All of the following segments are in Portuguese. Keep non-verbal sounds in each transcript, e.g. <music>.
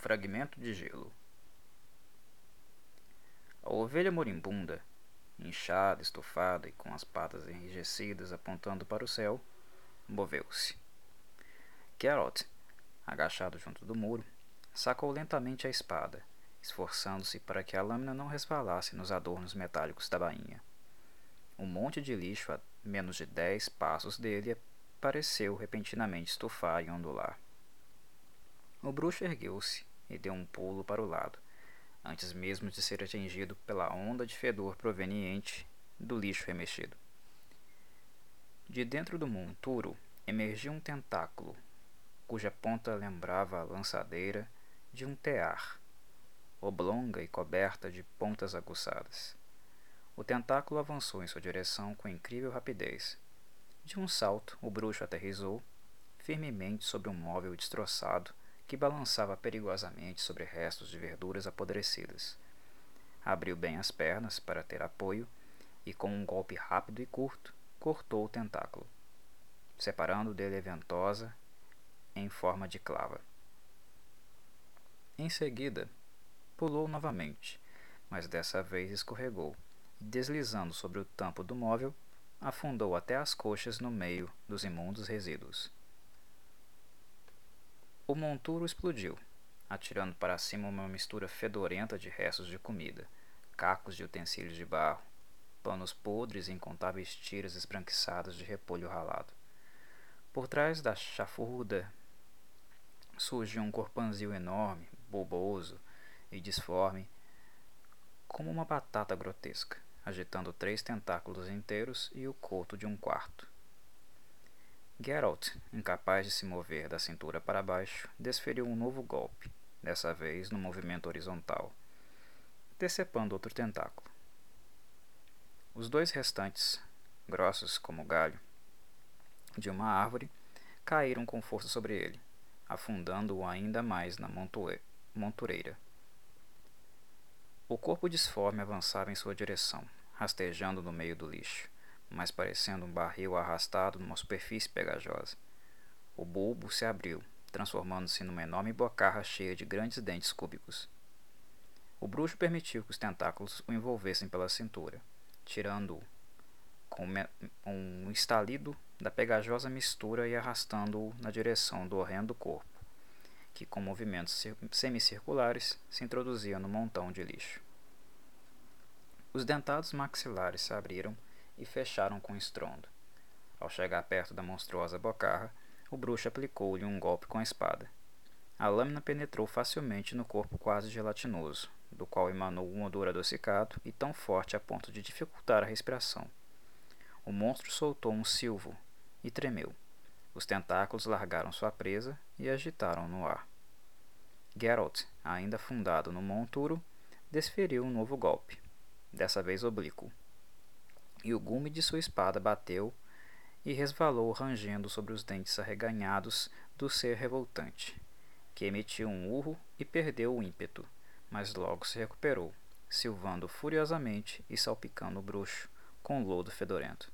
fragmento de gelo. A ovelha moribunda, inchada, estufada e com as patas enrijecidas apontando para o céu, moveu-se. Geralt, agachado junto do muro, sacou lentamente a espada, esforçando-se para que a lâmina não resvalasse nos adornos metálicos da bainha. Um monte de lixo a menos de dez passos dele pareceu repentinamente estufar e ondular. O bruxo ergueu-se e deu um pulo para o lado, antes mesmo de ser atingido pela onda de fedor proveniente do lixo remexido. De dentro do monturo emergia um tentáculo, cuja ponta lembrava a lançadeira de um tear, oblonga e coberta de pontas aguçadas. O tentáculo avançou em sua direção com incrível rapidez. De um salto, o bruxo aterrizou firmemente sobre um móvel destroçado que balançava perigosamente sobre restos de verduras apodrecidas. Abriu bem as pernas para ter apoio e, com um golpe rápido e curto, cortou o tentáculo, separando dele a ventosa em forma de clava. Em seguida, pulou novamente, mas dessa vez escorregou e, deslizando sobre o tampo do móvel, afundou até as coxas no meio dos imundos resíduos. O monturo explodiu, atirando para cima uma mistura fedorenta de restos de comida, cacos de utensílios de barro, panos podres e incontáveis tiras esbranquiçadas de repolho ralado. Por trás da chafurda surgiu um corpanzil enorme, bulboso e disforme, como uma batata grotesca, agitando três tentáculos inteiros e o coto de um quarto. Geralt, incapaz de se mover da cintura para baixo, desferiu um novo golpe, dessa vez no movimento horizontal, decepando outro tentáculo. Os dois restantes, grossos como galho de uma árvore, caíram com força sobre ele, afundando-o ainda mais na montureira. O corpo disforme avançava em sua direção, rastejando no meio do lixo mas parecendo um barril arrastado numa superfície pegajosa. O bulbo se abriu, transformando-se numa enorme bocarra cheia de grandes dentes cúbicos. O bruxo permitiu que os tentáculos o envolvessem pela cintura, tirando-o com um estalido da pegajosa mistura e arrastando-o na direção do horrendo corpo, que com movimentos semicirculares se introduzia no montão de lixo. Os dentados maxilares se abriram e fecharam com estrondo. Ao chegar perto da monstruosa bocarra, o bruxo aplicou-lhe um golpe com a espada. A lâmina penetrou facilmente no corpo quase gelatinoso, do qual emanou um odor adocicado e tão forte a ponto de dificultar a respiração. O monstro soltou um silvo e tremeu. Os tentáculos largaram sua presa e agitaram no ar. Geralt, ainda afundado no monturo, desferiu um novo golpe, dessa vez oblíquo e o gume de sua espada bateu e resvalou rangendo sobre os dentes arreganhados do ser revoltante, que emitiu um urro e perdeu o ímpeto, mas logo se recuperou, silvando furiosamente e salpicando o bruxo com lodo fedorento.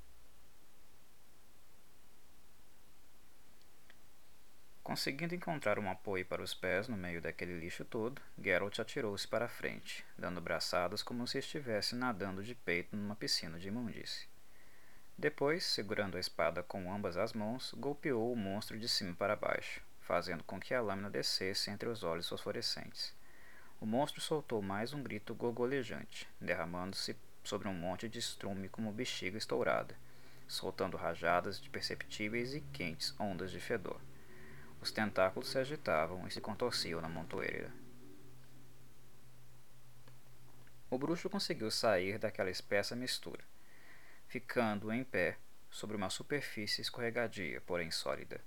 Conseguindo encontrar um apoio para os pés no meio daquele lixo todo, Geralt atirou-se para a frente, dando braçadas como se estivesse nadando de peito numa piscina de imundície. Depois, segurando a espada com ambas as mãos, golpeou o monstro de cima para baixo, fazendo com que a lâmina descesse entre os olhos fosforescentes. O monstro soltou mais um grito gorgolejante, derramando-se sobre um monte de estrume como bexiga estourada, soltando rajadas de perceptíveis e quentes ondas de fedor. Os tentáculos se agitavam e se contorciam na montoeira. O bruxo conseguiu sair daquela espessa mistura, ficando em pé sobre uma superfície escorregadia, porém sólida.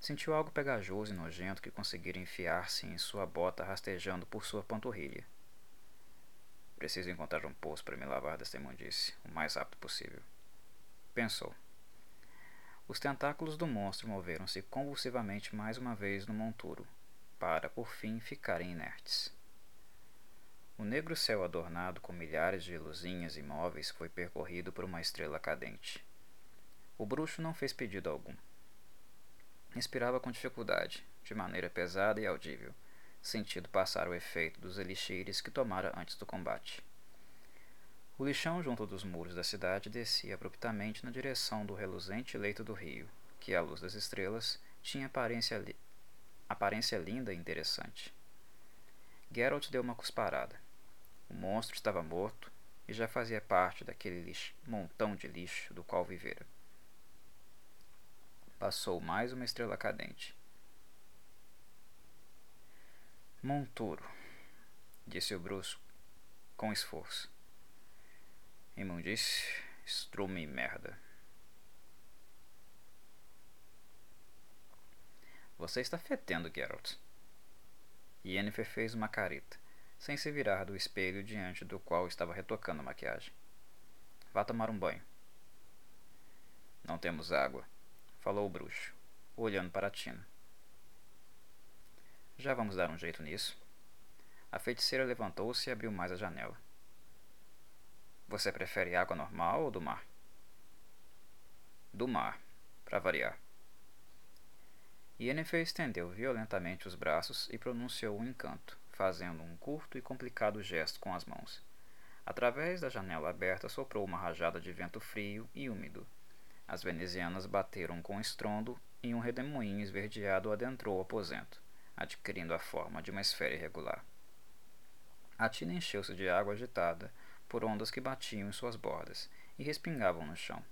Sentiu algo pegajoso e nojento que conseguira enfiar-se em sua bota rastejando por sua panturrilha. Preciso encontrar um poço para me lavar desta imundície o mais rápido possível. Pensou. Os tentáculos do monstro moveram-se convulsivamente mais uma vez no monturo, para por fim ficarem inertes. O negro céu adornado com milhares de luzinhas imóveis foi percorrido por uma estrela cadente. O bruxo não fez pedido algum. Respirava com dificuldade, de maneira pesada e audível, sentido passar o efeito dos elixires que tomara antes do combate. O lixão junto dos muros da cidade descia abruptamente na direção do reluzente leito do rio, que, à luz das estrelas, tinha aparência, li aparência linda e interessante. Geralt deu uma cusparada. O monstro estava morto e já fazia parte daquele lixo, montão de lixo do qual vivera. Passou mais uma estrela cadente. Monturo, disse o brusco com esforço. Imundice, estrume e merda. Você está fedendo, Geralt. Yennefer fez uma careta, sem se virar do espelho diante do qual estava retocando a maquiagem. Vá tomar um banho. Não temos água, falou o bruxo, olhando para a tina. Já vamos dar um jeito nisso. A feiticeira levantou-se e abriu mais a janela. Você prefere água normal ou do mar? Do mar, para variar. Yennefer estendeu violentamente os braços e pronunciou um encanto, fazendo um curto e complicado gesto com as mãos. Através da janela aberta soprou uma rajada de vento frio e úmido. As venezianas bateram com estrondo e um redemoinho esverdeado adentrou o aposento, adquirindo a forma de uma esfera irregular. A tina encheu-se de água agitada por ondas que batiam em suas bordas e respingavam no chão.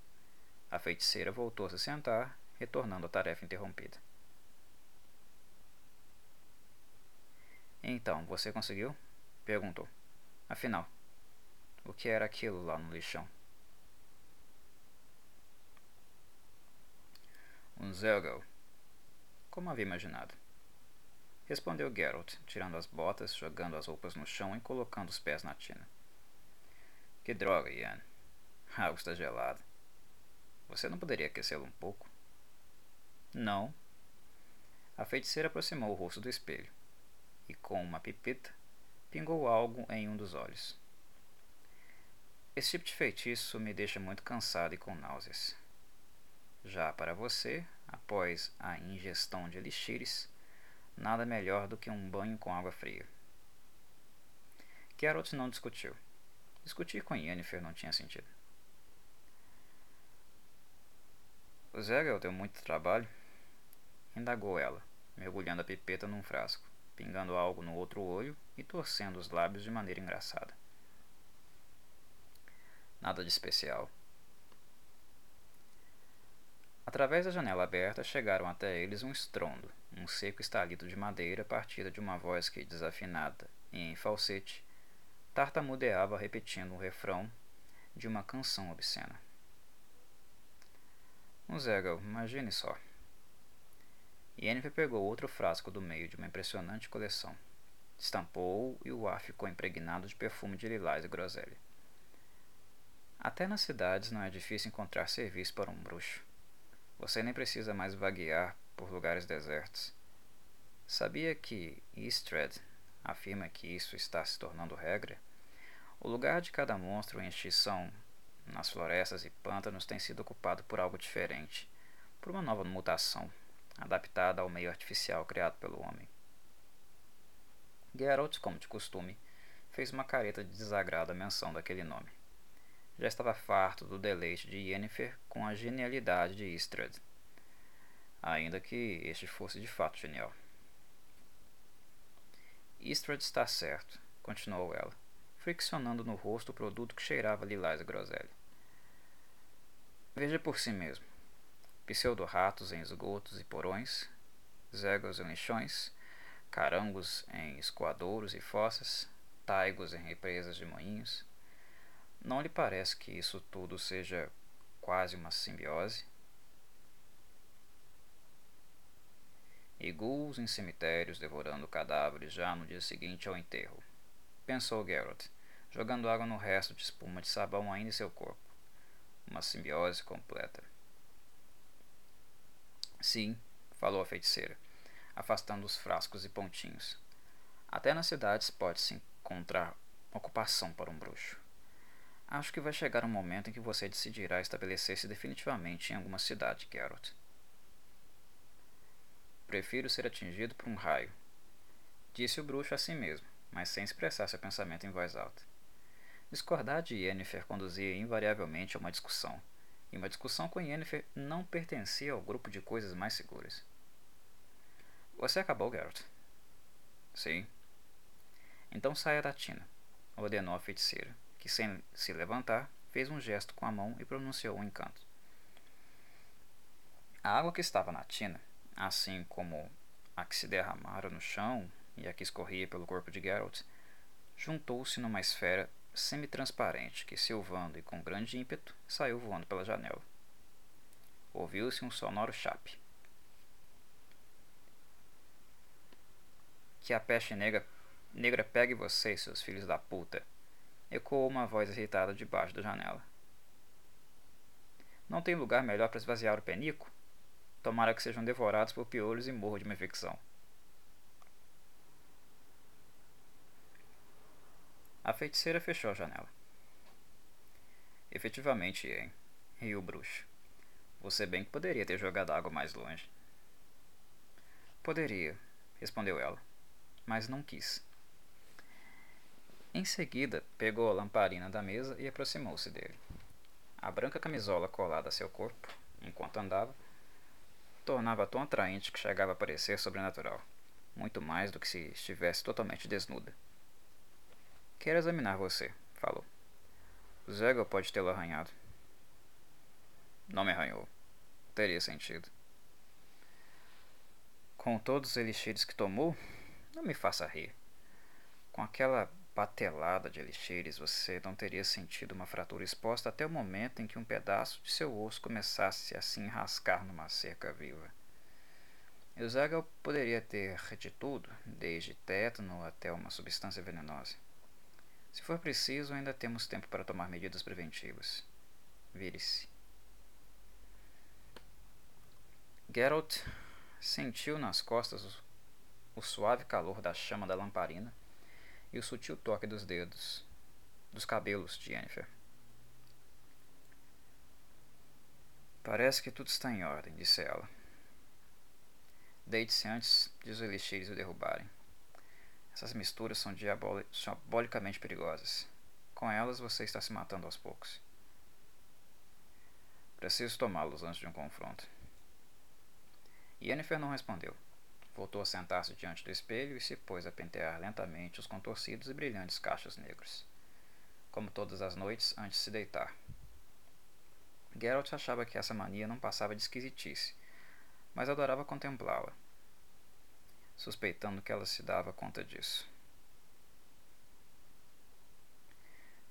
A feiticeira voltou a se sentar, retornando à tarefa interrompida. Então, você conseguiu? perguntou. Afinal, o que era aquilo lá no lixão? Um Zergal, como havia imaginado. Respondeu Geralt, tirando as botas, jogando as roupas no chão e colocando os pés na tina. Que droga, Ian. A água está gelada. Você não poderia aquecê-lo um pouco? Não. A feiticeira aproximou o rosto do espelho e, com uma pipeta, pingou algo em um dos olhos. Esse tipo de feitiço me deixa muito cansado e com náuseas. Já para você, após a ingestão de elixires, nada melhor do que um banho com água fria. Geralt não discutiu. Discutir com Yennefer não tinha sentido. O Zegel deu muito trabalho? Indagou ela, mergulhando a pipeta num frasco, pingando algo no outro olho e torcendo os lábios de maneira engraçada. Nada de especial. Através da janela aberta chegaram até eles um estrondo, um seco estalido de madeira partida de uma voz que, desafinada e em falsete, tartamudeava repetindo o refrão de uma canção obscena. Um Zegal, imagine só. Yennefer pegou outro frasco do meio de uma impressionante coleção. Estampou e o ar ficou impregnado de perfume de lilás e groselha. Até nas cidades não é difícil encontrar serviço para um bruxo. Você nem precisa mais vaguear por lugares desertos. Sabia que Istred afirma que isso está se tornando regra? O lugar de cada monstro em extinção nas florestas e pântanos tem sido ocupado por algo diferente, por uma nova mutação, adaptada ao meio artificial criado pelo homem. Geralt, como de costume, fez uma careta de desagrado à menção daquele nome. Já estava farto do deleite de Yennefer com a genialidade de Istred, ainda que este fosse de fato genial. Istred está certo, continuou ela friccionando no rosto o produto que cheirava lilás e groselha. Veja por si mesmo. Pseudo-ratos em esgotos e porões, zégos em lixões, carangos em escoadouros e fossas, taigos em represas de moinhos. Não lhe parece que isso tudo seja quase uma simbiose? E ghouls em cemitérios devorando cadáveres já no dia seguinte ao enterro. Pensou Geralt, jogando água no resto de espuma de sabão ainda em seu corpo. Uma simbiose completa. Sim, falou a feiticeira, afastando os frascos e pontinhos. Até nas cidades pode-se encontrar ocupação para um bruxo. Acho que vai chegar um momento em que você decidirá estabelecer-se definitivamente em alguma cidade, Geralt. Prefiro ser atingido por um raio, Disse o bruxo a si mesmo, mas sem expressar seu pensamento em voz alta. Discordar de Yennefer conduzia invariavelmente a uma discussão, e uma discussão com Yennefer não pertencia ao grupo de coisas mais seguras. Você acabou, Geralt? Sim. Então saia da tina, ordenou a feiticeira, que sem se levantar, fez um gesto com a mão e pronunciou um encanto. A água que estava na tina, assim como a que se derramara no chão e a que escorria pelo corpo de Geralt, juntou-se numa esfera semi-transparente que, silvando e com grande ímpeto, saiu voando pela janela. Ouviu-se um sonoro chape. Que a peste negra, negra pegue vocês, seus filhos da puta! ecoou uma voz irritada debaixo da janela. Não tem lugar melhor para esvaziar o penico? Tomara que sejam devorados por piolhos e morro de uma infecção. A feiticeira fechou a janela. Efetivamente, hein? riu o bruxo. Você bem que poderia ter jogado água mais longe. Poderia, respondeu ela, mas não quis. Em seguida, pegou a lamparina da mesa e aproximou-se dele. A branca camisola colada a seu corpo, enquanto andava, tornava tão atraente que chegava a parecer sobrenatural, muito mais do que se estivesse totalmente desnuda. Quero examinar você, falou. Zego pode tê-lo arranhado. Não me arranhou. Teria sentido. Com todos os elixires que tomou, não me faça rir. Com aquela patelada de elixires, você não teria sentido uma fratura exposta até o momento em que um pedaço de seu osso começasse a se enrascar numa cerca viva. Eusagal poderia ter de tudo, desde tétano até uma substância venenosa. Se for preciso, ainda temos tempo para tomar medidas preventivas. Vire-se. Geralt sentiu nas costas o, suave calor da chama da lamparina e o sutil toque dos dedos, dos cabelos de Yennefer. Parece que tudo está em ordem, disse ela. Deite-se antes de os elixires o derrubarem. Essas misturas são diabolicamente perigosas. Com elas você está se matando aos poucos. Preciso tomá-los antes de um confronto. Yennefer não respondeu. Voltou a sentar-se diante do espelho e se pôs a pentear lentamente os contorcidos e brilhantes cachos negros. Como todas as noites, antes de se deitar. Geralt achava que essa mania não passava de esquisitice, mas adorava contemplá-la suspeitando que ela se dava conta disso.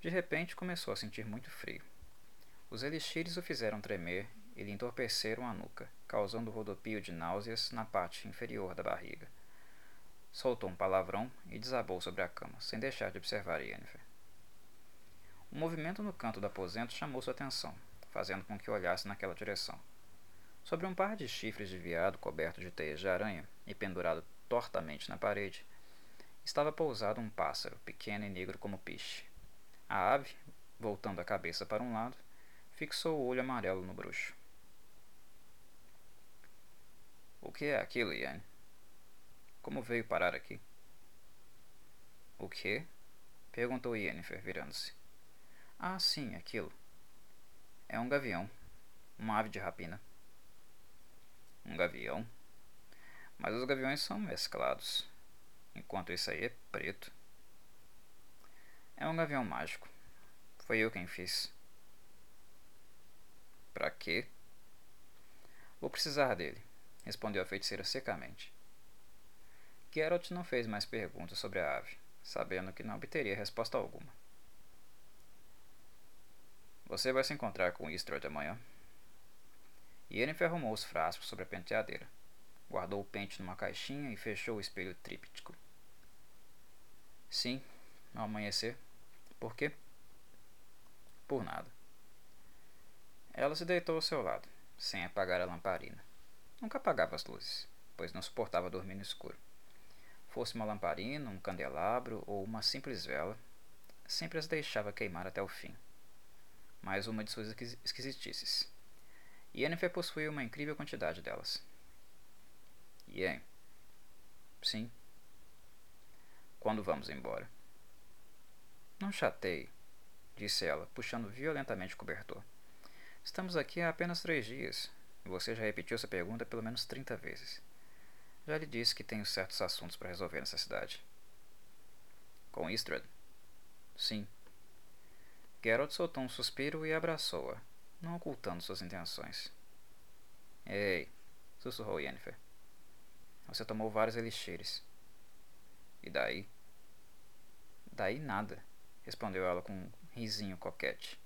De repente começou a sentir muito frio. Os elixires o fizeram tremer e lhe entorpeceram a nuca, causando rodopio de náuseas na parte inferior da barriga. Soltou um palavrão e desabou sobre a cama, sem deixar de observar Yennefer. Um movimento no canto do aposento chamou sua atenção, fazendo com que olhasse naquela direção. Sobre um par de chifres de veado coberto de teias de aranha e pendurado tortamente na parede, estava pousado um pássaro, pequeno e negro como piche. A ave, voltando a cabeça para um lado, fixou o olho amarelo no bruxo. O que é aquilo, Ian? Como veio parar aqui? O que? perguntou Yennefer, virando-se. Ah, sim, aquilo. É um gavião. Uma ave de rapina. Um gavião? Mas os gaviões são mesclados, enquanto esse aí é preto. É um gavião mágico. Foi eu quem fiz. Pra quê? Vou precisar dele, respondeu a feiticeira secamente. Geralt não fez mais perguntas sobre a ave, sabendo que não obteria resposta alguma. Você vai se encontrar com Istrod amanhã. E ele enferrumou os frascos sobre a penteadeira. Guardou o pente numa caixinha e fechou o espelho tríptico. Sim, ao amanhecer. Por quê? Por nada. Ela se deitou ao seu lado, sem apagar a lamparina. Nunca apagava as luzes, pois não suportava dormir no escuro. Fosse uma lamparina, um candelabro ou uma simples vela, sempre as deixava queimar até o fim. Mais uma de suas esquisitices. Yennefer possuía uma incrível quantidade delas. Ian. Sim. Quando vamos embora? Não chateie, disse ela, puxando violentamente o cobertor. Estamos aqui há apenas três dias. Você já repetiu essa pergunta pelo menos trinta vezes. Já lhe disse que tenho certos assuntos para resolver nessa cidade. Com Istrad? Sim. Geralt soltou um suspiro e abraçou-a, não ocultando suas intenções. Ei, sussurrou Yennefer. Você tomou vários elixires. E daí? Daí nada, respondeu ela com um risinho coquete,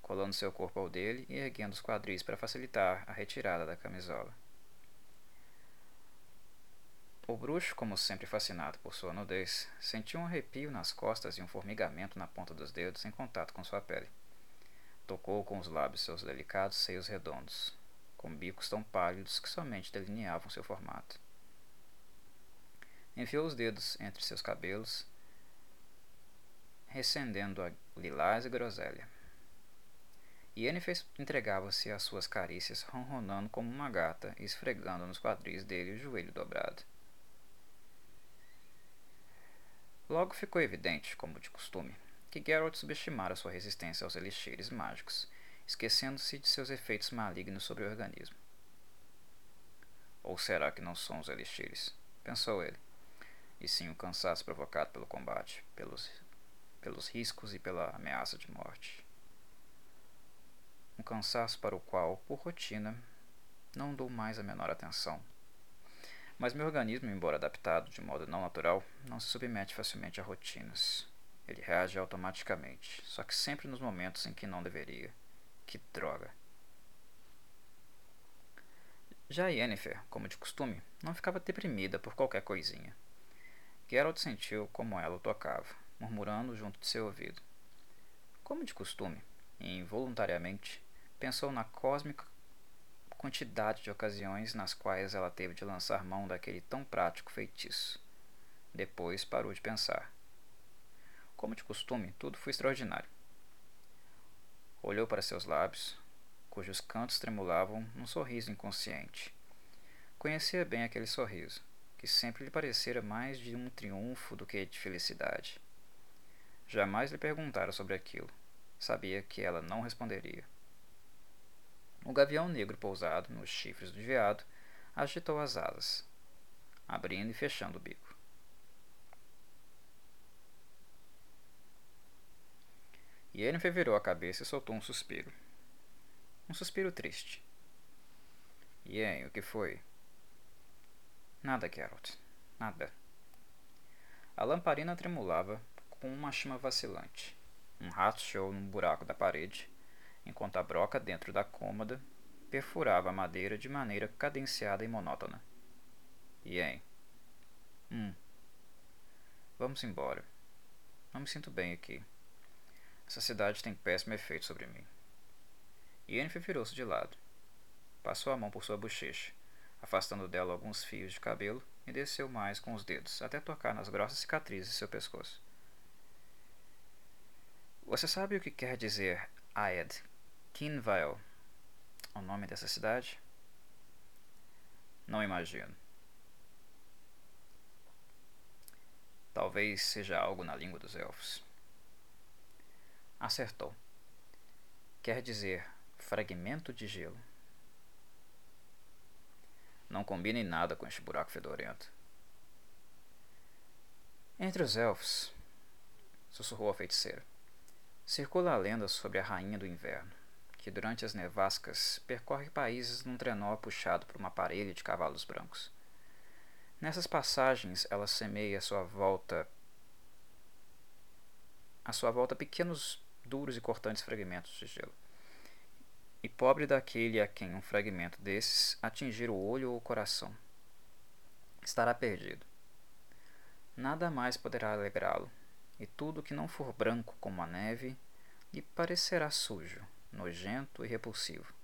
colando seu corpo ao dele e erguendo os quadris para facilitar a retirada da camisola. O bruxo, como sempre fascinado por sua nudez, sentiu um arrepio nas costas e um formigamento na ponta dos dedos em contato com sua pele. Tocou com os lábios seus delicados seios redondos, com bicos tão pálidos que somente delineavam seu formato. Enfiou os dedos entre seus cabelos, recendendo a lilás e groselha. Yennefer entregava-se às suas carícias, ronronando como uma gata e esfregando nos quadris dele o joelho dobrado. Logo ficou evidente, como de costume, que Geralt subestimara sua resistência aos elixires mágicos, esquecendo-se de seus efeitos malignos sobre o organismo. Ou será que não são os elixires? pensou ele, e sim o cansaço provocado pelo combate, pelos, pelos riscos e pela ameaça de morte. Um cansaço para o qual, por rotina, não dou mais a menor atenção mas meu organismo, embora adaptado de modo não natural, não se submete facilmente a rotinas. Ele reage automaticamente, só que sempre nos momentos em que não deveria. Que droga! Já Yennefer, como de costume, não ficava deprimida por qualquer coisinha. Geralt sentiu como ela o tocava, murmurando junto de seu ouvido. Como de costume, e involuntariamente, pensou na cósmica quantidade de ocasiões nas quais ela teve de lançar mão daquele tão prático feitiço. Depois parou de pensar. Como de costume, tudo foi extraordinário. Olhou para seus lábios, cujos cantos tremulavam num sorriso inconsciente. Conhecia bem aquele sorriso, que sempre lhe parecera mais de um triunfo do que de felicidade. Jamais lhe perguntara sobre aquilo. Sabia que ela não responderia. O gavião negro pousado nos chifres do veado agitou as asas, abrindo e fechando o bico. Yennefer virou a cabeça e soltou um suspiro. Um suspiro triste. Yen, o que foi? Nada, Geralt. Nada. A lamparina tremulava com uma chama vacilante. Um rato chiou num buraco da parede enquanto a broca dentro da cômoda perfurava a madeira de maneira cadenciada e monótona. Yen. Hum. Vamos embora. Não me sinto bem aqui. Essa cidade tem péssimo efeito sobre mim. Yennefer virou-se de lado. Passou a mão por sua bochecha, afastando dela alguns fios de cabelo e desceu mais com os dedos, até tocar nas grossas cicatrizes de seu pescoço. Você sabe o que quer dizer Aed Kinvale. O nome dessa cidade? Não imagino. Talvez seja algo na língua dos elfos. Acertou. Quer dizer fragmento de gelo. Não combina em nada com este buraco fedorento. Entre os elfos, sussurrou a feiticeira, circula a lenda sobre a rainha do inverno que durante as nevascas percorre países num trenó puxado por uma parelha de cavalos brancos. Nessas passagens ela semeia à sua volta à sua volta pequenos, duros e cortantes fragmentos de gelo. E pobre daquele a quem um fragmento desses atingir o olho ou o coração. Estará perdido. Nada mais poderá alegrá-lo, e tudo que não for branco como a neve lhe parecerá sujo, nojento e repulsivo.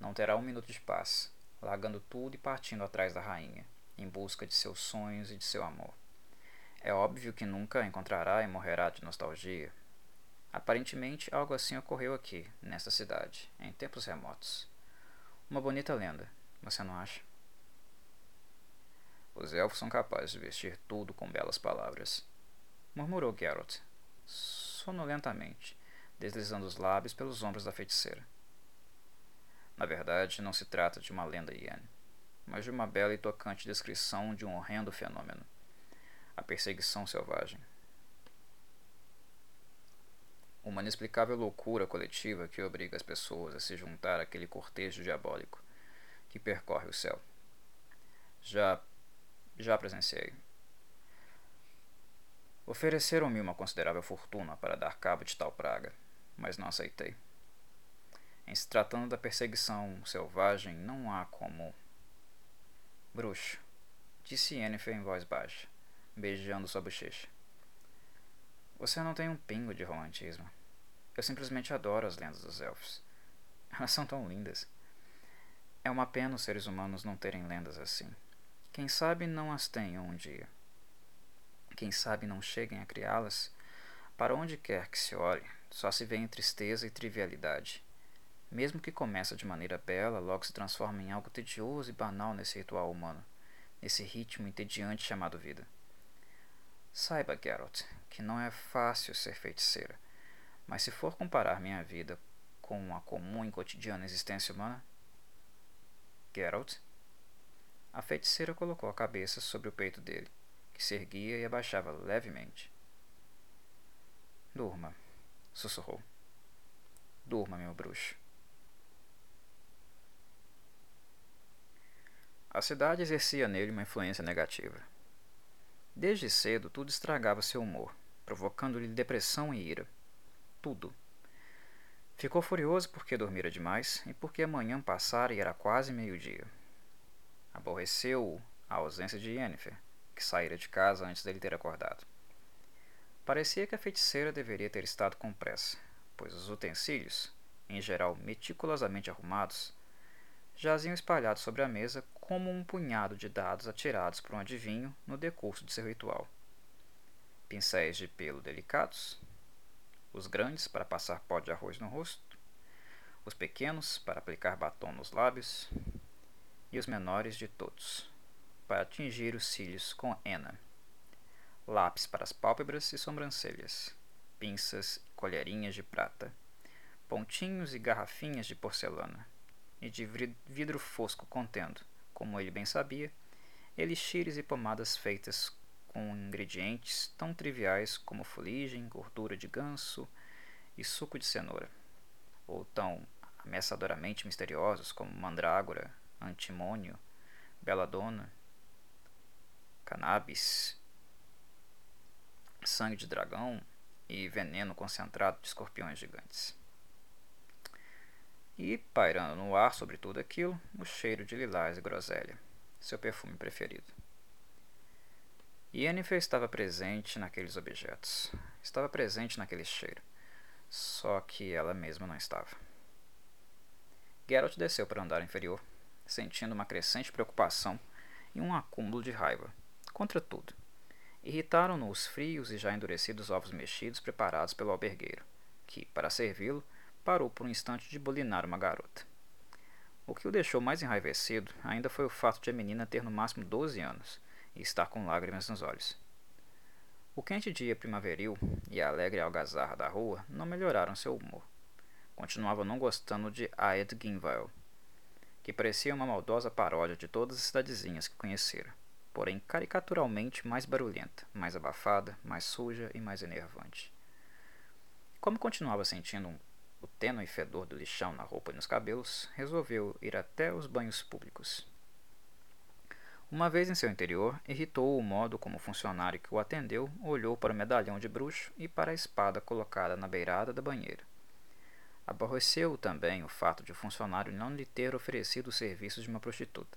Não terá um minuto de paz, largando tudo e partindo atrás da rainha, em busca de seus sonhos e de seu amor. É óbvio que nunca encontrará e morrerá de nostalgia. Aparentemente, algo assim ocorreu aqui, nesta cidade, em tempos remotos. Uma bonita lenda, você não acha? Os elfos são capazes de vestir tudo com belas palavras. Murmurou Geralt, sonolentamente, deslizando os lábios pelos ombros da feiticeira. Na verdade, não se trata de uma lenda Yen, mas de uma bela e tocante descrição de um horrendo fenômeno a perseguição selvagem. Uma inexplicável loucura coletiva que obriga as pessoas a se juntar àquele cortejo diabólico que percorre o céu. Já já presenciei. Ofereceram-me uma considerável fortuna para dar cabo de tal praga, mas não aceitei. Em se tratando da perseguição selvagem, não há como. Bruxo, disse Yennefer em voz baixa, beijando sua bochecha. Você não tem um pingo de romantismo. Eu simplesmente adoro as lendas dos elfos. Elas são tão lindas. É uma pena os seres humanos não terem lendas assim. Quem sabe não as tenham um dia. Quem sabe não cheguem a criá-las? Para onde quer que se olhe, só se vê em tristeza e trivialidade. Mesmo que comece de maneira bela, logo se transforma em algo tedioso e banal nesse ritual humano, nesse ritmo entediante chamado vida. Saiba, Geralt, que não é fácil ser feiticeira, mas se for comparar minha vida com a comum e cotidiana existência humana. Geralt? A feiticeira colocou a cabeça sobre o peito dele, que se erguia e abaixava levemente. Durma, sussurrou. Durma, meu bruxo. A cidade exercia nele uma influência negativa. Desde cedo, tudo estragava seu humor, provocando-lhe depressão e ira. Tudo. Ficou furioso porque dormira demais e porque a manhã passara e era quase meio-dia. Aborreceu a ausência de Yennefer, que saíra de casa antes dele ter acordado. Parecia que a feiticeira deveria ter estado com pressa, pois os utensílios, em geral meticulosamente arrumados, jaziam espalhados sobre a mesa como um punhado de dados atirados por um adivinho no decurso de seu ritual. Pincéis de pelo delicados, os grandes para passar pó de arroz no rosto, os pequenos para aplicar batom nos lábios, e os menores de todos, para atingir os cílios com henna, lápis para as pálpebras e sobrancelhas, pinças e colherinhas de prata, pontinhos e garrafinhas de porcelana, e de vidro fosco contendo, como ele bem sabia, elixires e pomadas feitas com ingredientes tão triviais como fuligem, gordura de ganso e suco de cenoura, ou tão ameaçadoramente misteriosos como mandrágora, antimônio, beladona, cannabis, sangue de dragão e veneno concentrado de escorpiões gigantes. E, pairando no ar sobre tudo aquilo, o cheiro de lilás e groselha, seu perfume preferido. Yennefer estava presente naqueles objetos, estava presente naquele cheiro, só que ela mesma não estava. Geralt desceu para o andar inferior sentindo uma crescente preocupação e um acúmulo de raiva. Contra tudo. Irritaram-no os frios e já endurecidos ovos mexidos preparados pelo albergueiro, que, para servi-lo, parou por um instante de bolinar uma garota. O que o deixou mais enraivecido ainda foi o fato de a menina ter no máximo 12 anos e estar com lágrimas nos olhos. O quente dia primaveril e a alegre algazarra da rua não melhoraram seu humor. Continuava não gostando de Aed Ginville, que parecia uma maldosa paródia de todas as cidadezinhas que conhecera, porém caricaturalmente mais barulhenta, mais abafada, mais suja e mais enervante. Como continuava sentindo o tênue fedor do lixão na roupa e nos cabelos, resolveu ir até os banhos públicos. Uma vez em seu interior, irritou o modo como o funcionário que o atendeu olhou para o medalhão de bruxo e para a espada colocada na beirada da banheira. Aborreceu também o fato de o funcionário não lhe ter oferecido os serviços de uma prostituta.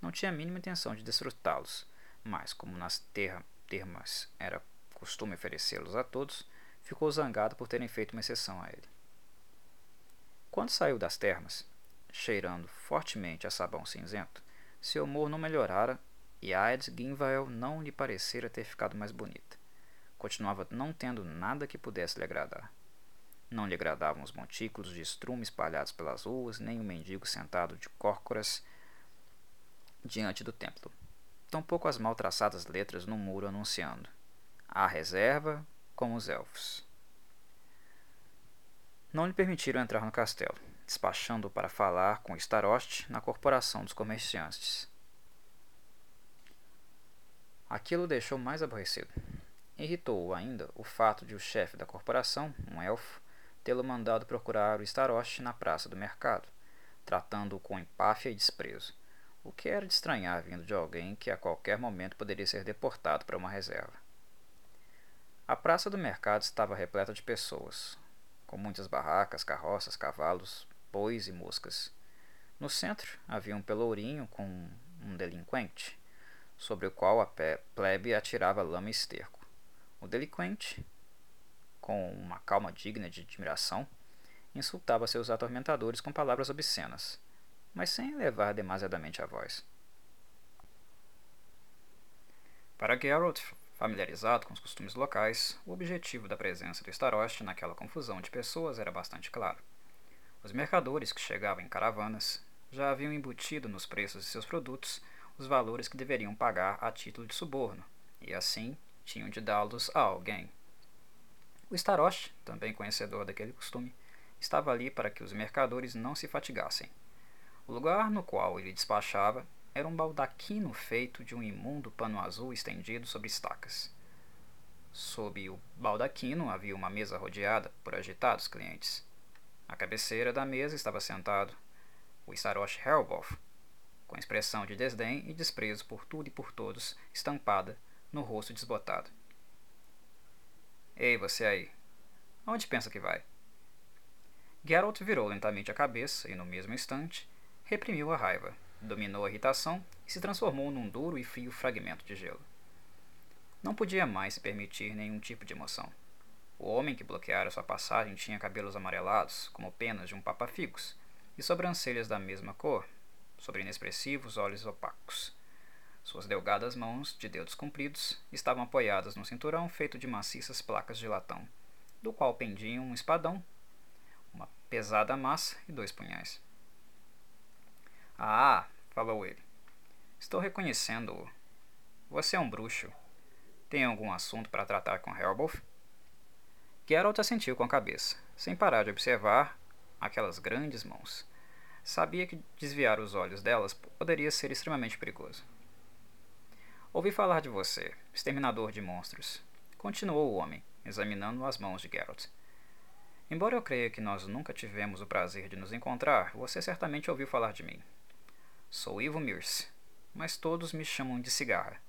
Não tinha a mínima intenção de desfrutá-los, mas, como nas ter termas era costume oferecê-los a todos, ficou zangado por terem feito uma exceção a ele. Quando saiu das termas, cheirando fortemente a sabão cinzento, seu humor não melhorara e Aed Ginvael não lhe parecera ter ficado mais bonita. Continuava não tendo nada que pudesse lhe agradar. Não lhe agradavam os montículos de estrume espalhados pelas ruas, nem o mendigo sentado de córcoras diante do templo. tampouco as mal traçadas letras no muro anunciando a reserva com os elfos. Não lhe permitiram entrar no castelo, despachando-o para falar com Starost na corporação dos comerciantes. Aquilo o deixou mais aborrecido. Irritou-o ainda o fato de o chefe da corporação, um elfo, tê-lo mandado procurar o Starost na praça do mercado, tratando-o com empáfia e desprezo, o que era de estranhar vindo de alguém que a qualquer momento poderia ser deportado para uma reserva. A praça do mercado estava repleta de pessoas, com muitas barracas, carroças, cavalos, bois e moscas. No centro havia um pelourinho com um delinquente, sobre o qual a plebe atirava lama e esterco. O delinquente, com uma calma digna de admiração, insultava seus atormentadores com palavras obscenas, mas sem elevar demasiadamente a voz. Para Geralt, Familiarizado com os costumes locais, o objetivo da presença do Starost naquela confusão de pessoas era bastante claro. Os mercadores que chegavam em caravanas já haviam embutido nos preços de seus produtos os valores que deveriam pagar a título de suborno, e assim tinham de dá-los a alguém. O Starost, também conhecedor daquele costume, estava ali para que os mercadores não se fatigassem. O lugar no qual ele despachava era um baldaquino feito de um imundo pano azul estendido sobre estacas. Sob o baldaquino havia uma mesa rodeada por agitados clientes. À cabeceira da mesa estava sentado o Starosh Helboth, com expressão de desdém e desprezo por tudo e por todos estampada no rosto desbotado. Ei, você aí! Onde pensa que vai? Geralt virou lentamente a cabeça e, no mesmo instante, reprimiu a raiva dominou a irritação e se transformou num duro e frio fragmento de gelo. Não podia mais se permitir nenhum tipo de emoção. O homem que bloqueara sua passagem tinha cabelos amarelados, como penas de um papa-figos, e sobrancelhas da mesma cor, sobre inexpressivos olhos opacos. Suas delgadas mãos, de dedos compridos, estavam apoiadas num cinturão feito de maciças placas de latão, do qual pendiam um espadão, uma pesada massa e dois punhais. Ah, falou ele. Estou reconhecendo-o. Você é um bruxo. Tem algum assunto para tratar com Helboth? Geralt assentiu com a cabeça, sem parar de observar aquelas grandes mãos. Sabia que desviar os olhos delas poderia ser extremamente perigoso. Ouvi falar de você, exterminador de monstros. Continuou o homem, examinando as mãos de Geralt. Embora eu creia que nós nunca tivemos o prazer de nos encontrar, você certamente ouviu falar de mim. Sou Ivo Mirce, mas todos me chamam de cigarra.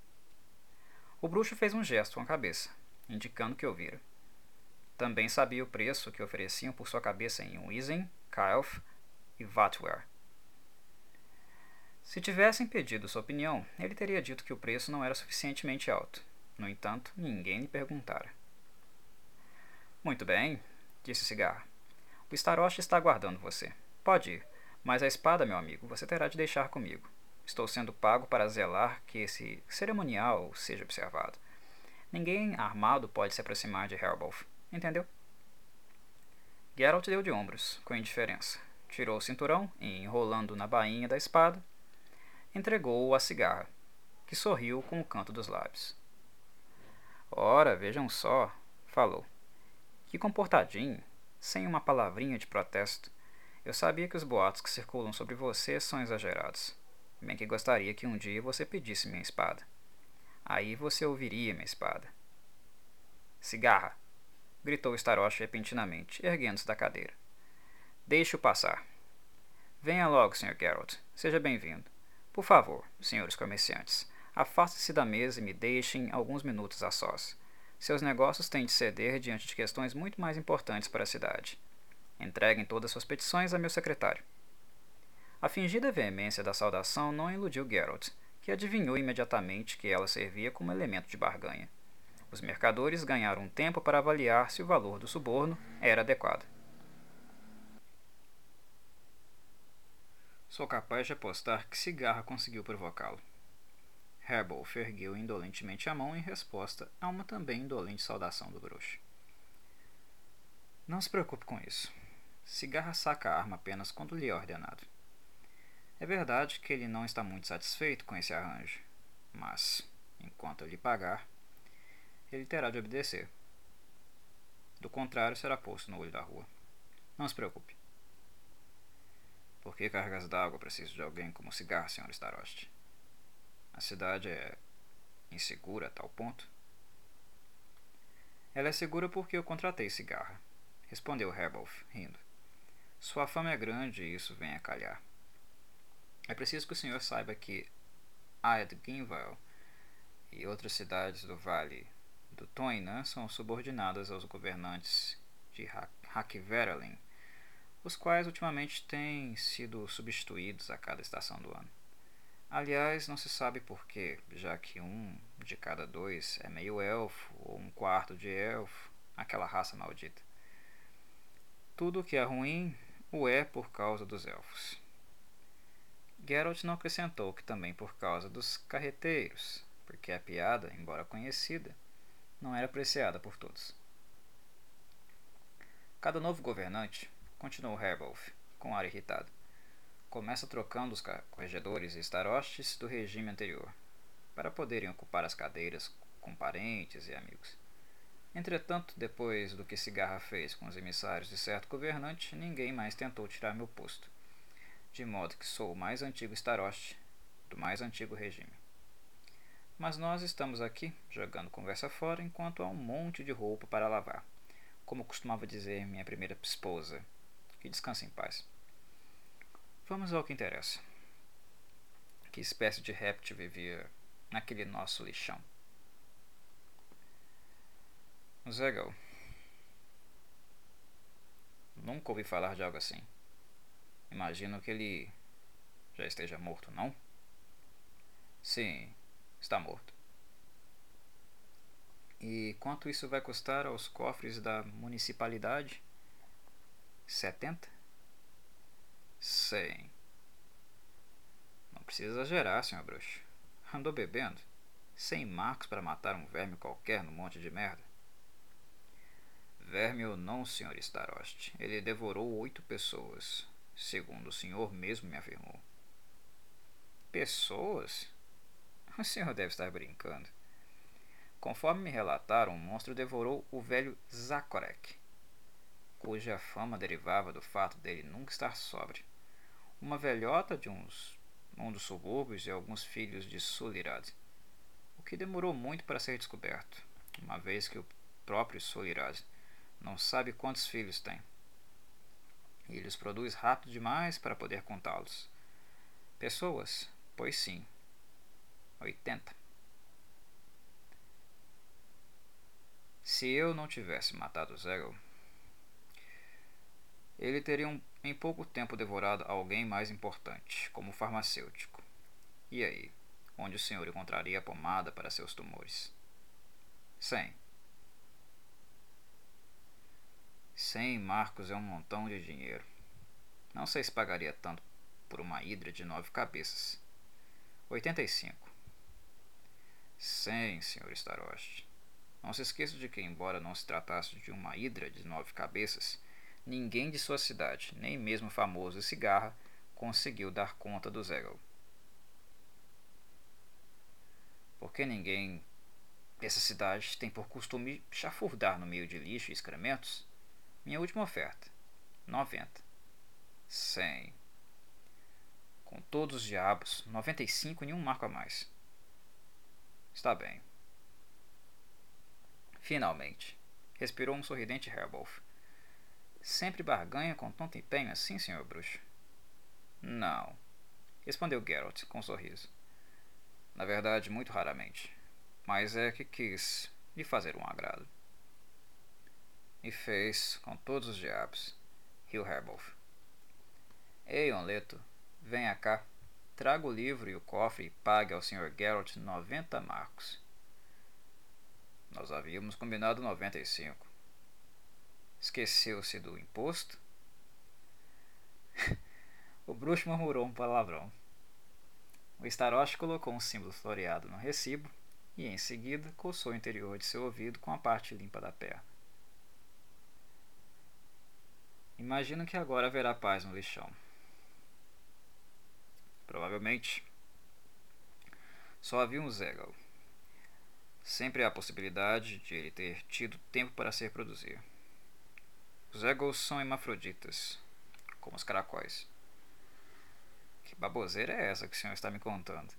O bruxo fez um gesto com a cabeça, indicando que ouvira. Também sabia o preço que ofereciam por sua cabeça em Wiesen, Kaelf e Vatware. Se tivessem pedido sua opinião, ele teria dito que o preço não era suficientemente alto. No entanto, ninguém lhe perguntara. Muito bem, disse Cigarra. O Starost está aguardando você. Pode ir. Mas a espada, meu amigo, você terá de deixar comigo. Estou sendo pago para zelar que esse cerimonial seja observado. Ninguém armado pode se aproximar de Herbolf, entendeu? Geralt deu de ombros, com indiferença. Tirou o cinturão e, enrolando na bainha da espada, entregou-o à cigarra, que sorriu com o canto dos lábios. Ora, vejam só, falou. Que comportadinho, sem uma palavrinha de protesto. Eu sabia que os boatos que circulam sobre você são exagerados. Bem que gostaria que um dia você pedisse minha espada. Aí você ouviria minha espada. Cigarra! Gritou Starosh repentinamente, erguendo-se da cadeira. Deixe-o passar. Venha logo, Sr. Geralt. Seja bem-vindo. Por favor, senhores comerciantes, afastem-se da mesa e me deixem alguns minutos a sós. Seus negócios têm de ceder diante de questões muito mais importantes para a cidade. Entreguem todas suas petições a meu secretário. A fingida veemência da saudação não iludiu Geralt, que adivinhou imediatamente que ela servia como elemento de barganha. Os mercadores ganharam tempo para avaliar se o valor do suborno era adequado. Sou capaz de apostar que Cigarra conseguiu provocá-lo. Herbolf ergueu indolentemente a mão em resposta a uma também indolente saudação do bruxo. Não se preocupe com isso. Cigarra saca a arma apenas quando lhe é ordenado. É verdade que ele não está muito satisfeito com esse arranjo, mas, enquanto eu lhe pagar, ele terá de obedecer. Do contrário, será posto no olho da rua. Não se preocupe. Por que cargas d'água preciso de alguém como cigarro, Sr. Starost? A cidade é insegura a tal ponto? Ela é segura porque eu contratei cigarra, respondeu Herbolf, rindo. Sua fama é grande e isso vem a calhar. É preciso que o senhor saiba que Aedginville e outras cidades do vale do Toinan são subordinadas aos governantes de Hakverelin, os quais ultimamente têm sido substituídos a cada estação do ano. Aliás, não se sabe porquê, já que um de cada dois é meio elfo ou um quarto de elfo, aquela raça maldita. Tudo o que é ruim o é por causa dos elfos. Geralt não acrescentou que também por causa dos carreteiros, porque a piada, embora conhecida, não era apreciada por todos. Cada novo governante, continuou Herbolf, com ar irritado, começa trocando os corregedores e starostes do regime anterior, para poderem ocupar as cadeiras com parentes e amigos. Entretanto, depois do que Cigarra fez com os emissários de certo governante, ninguém mais tentou tirar meu posto, de modo que sou o mais antigo staroste do mais antigo regime. Mas nós estamos aqui, jogando conversa fora, enquanto há um monte de roupa para lavar, como costumava dizer minha primeira esposa. Que descanse em paz. Vamos ao que interessa. Que espécie de réptil vivia naquele nosso lixão? Zegal. Nunca ouvi falar de algo assim. Imagino que ele já esteja morto, não? Sim, está morto. E quanto isso vai custar aos cofres da municipalidade? Setenta? Cem. Não precisa exagerar, senhor bruxo. Andou bebendo? Cem marcos para matar um verme qualquer no monte de merda? Verme ou não, senhor Starost, ele devorou oito pessoas, segundo o senhor mesmo me afirmou. Pessoas? <laughs> O senhor deve estar brincando. Conforme me relataram, o monstro devorou o velho Zakorek, cuja fama derivava do fato dele nunca estar sóbrio. Uma velhota de uns, um dos subúrbios e alguns filhos de Sulirad, o que demorou muito para ser descoberto, uma vez que o próprio Sulirad não sabe quantos filhos tem. E ele os produz rápido demais para poder contá-los. Pessoas? Pois sim, 80. Se eu não tivesse matado Zero, ele teria um, em pouco tempo devorado alguém mais importante, como farmacêutico. E aí, onde o senhor encontraria a pomada para seus tumores? 100. 100 marcos é um montão de dinheiro. Não sei se pagaria tanto por uma hidra de nove cabeças. 85. 100, Sr. Starost. Não se esqueça de que, embora não se tratasse de uma hidra de nove cabeças, ninguém de sua cidade, nem mesmo o famoso Cigarra, conseguiu dar conta do Zegel. Porque ninguém dessa cidade tem por costume chafurdar no meio de lixo e excrementos? Minha última oferta: 90. 100. Com todos os diabos, 95 e nenhum marco a mais. Está bem. Finalmente, respirou um sorridente Herbolf. Sempre barganha com tanto empenho assim, senhor bruxo? Não, respondeu Geralt com um sorriso. Na verdade, muito raramente. Mas é que quis lhe fazer um agrado. E fez com todos os diabos, riu Herbolf. Ei, Onleto, venha cá. Traga o livro e o cofre e pague ao Sr. Geralt noventa marcos. Nós havíamos combinado noventa e cinco. Esqueceu-se do imposto? <laughs> o bruxo murmurou um palavrão. O Staroste colocou um símbolo floreado no recibo e, em seguida, coçou o interior de seu ouvido com a parte limpa da perna. Imagino que agora haverá paz no lixão. Provavelmente. Só havia um Zegal. Sempre há a possibilidade de ele ter tido tempo para se reproduzir. Os Zegals são hermafroditas, como os caracóis. Que baboseira é essa que o senhor está me contando?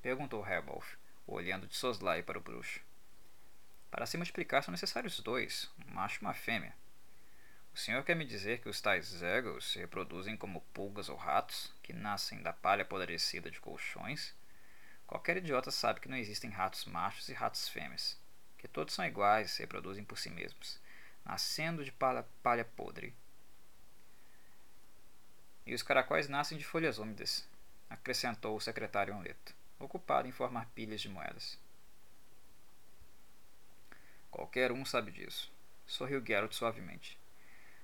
Perguntou Herbolf, olhando de soslaio para o bruxo. Para se multiplicar são necessários dois, um macho e uma fêmea. O senhor quer me dizer que os tais Zegos se reproduzem como pulgas ou ratos, que nascem da palha apodrecida de colchões? Qualquer idiota sabe que não existem ratos machos e ratos fêmeas, que todos são iguais e se reproduzem por si mesmos, nascendo de palha, palha podre. E os caracóis nascem de folhas úmidas, acrescentou o secretário Onleto, ocupado em formar pilhas de moedas. Qualquer um sabe disso, sorriu Geralt suavemente.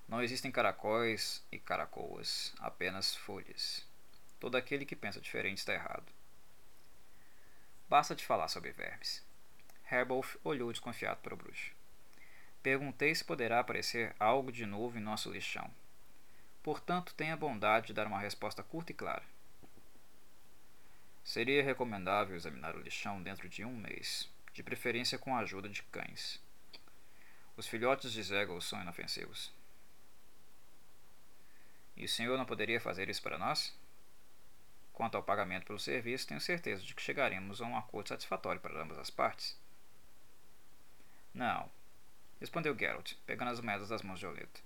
Não existem caracóis e caracoas, apenas folhas. Todo aquele que pensa diferente está errado. Basta de falar sobre vermes. Herbolf olhou desconfiado para o bruxo. Perguntei se poderá aparecer algo de novo em nosso lixão. Portanto, tenha a bondade de dar uma resposta curta e clara. Seria recomendável examinar o lixão dentro de um mês, de preferência com a ajuda de cães. Os filhotes de Zegel são inofensivos. E o senhor não poderia fazer isso para nós? Quanto ao pagamento pelo serviço, tenho certeza de que chegaremos a um acordo satisfatório para ambas as partes. Não, respondeu Geralt, pegando as moedas das mãos de Oleta.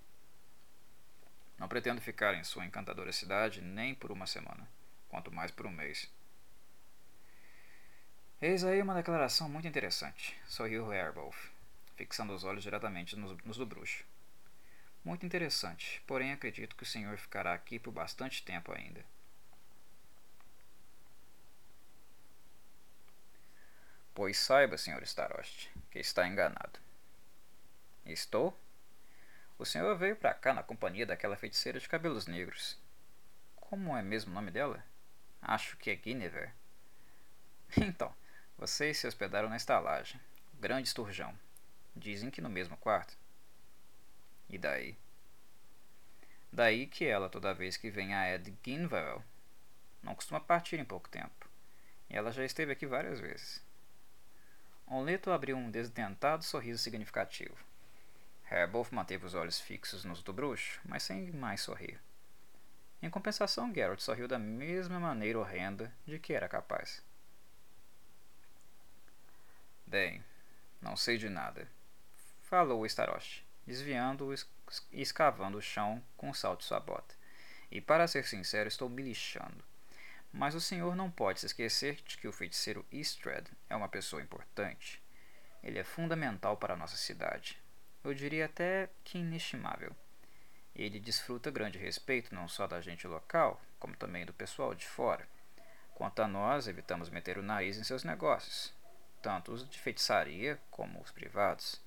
Não pretendo ficar em sua encantadora cidade nem por uma semana, quanto mais por um mês. Eis aí uma declaração muito interessante, sorriu Airbolf, fixando os olhos diretamente nos, nos do bruxo. Muito interessante, porém acredito que o senhor ficará aqui por bastante tempo ainda. Pois saiba, senhor Starost, que está enganado. Estou? O senhor veio para cá na companhia daquela feiticeira de cabelos negros. Como é mesmo o nome dela? Acho que é Guinevere. <laughs> Então, vocês se hospedaram na estalagem. Grande esturjão. Dizem que no mesmo quarto. E daí? Daí que ela, toda vez que vem a Ed Ginvel, não costuma partir em pouco tempo. E ela já esteve aqui várias vezes. Onleto abriu um desdentado sorriso significativo. Herbolf manteve os olhos fixos nos do bruxo, mas sem mais sorrir. Em compensação, Geralt sorriu da mesma maneira horrenda de que era capaz. Bem, não sei de nada, falou Starost desviando e escavando o chão com o salto de sua bota. E para ser sincero, estou me lixando. Mas o senhor não pode se esquecer de que o feiticeiro Eastred é uma pessoa importante. Ele é fundamental para a nossa cidade. Eu diria até que inestimável. Ele desfruta grande respeito não só da gente local, como também do pessoal de fora. Quanto a nós, evitamos meter o nariz em seus negócios, tanto os de feitiçaria como os privados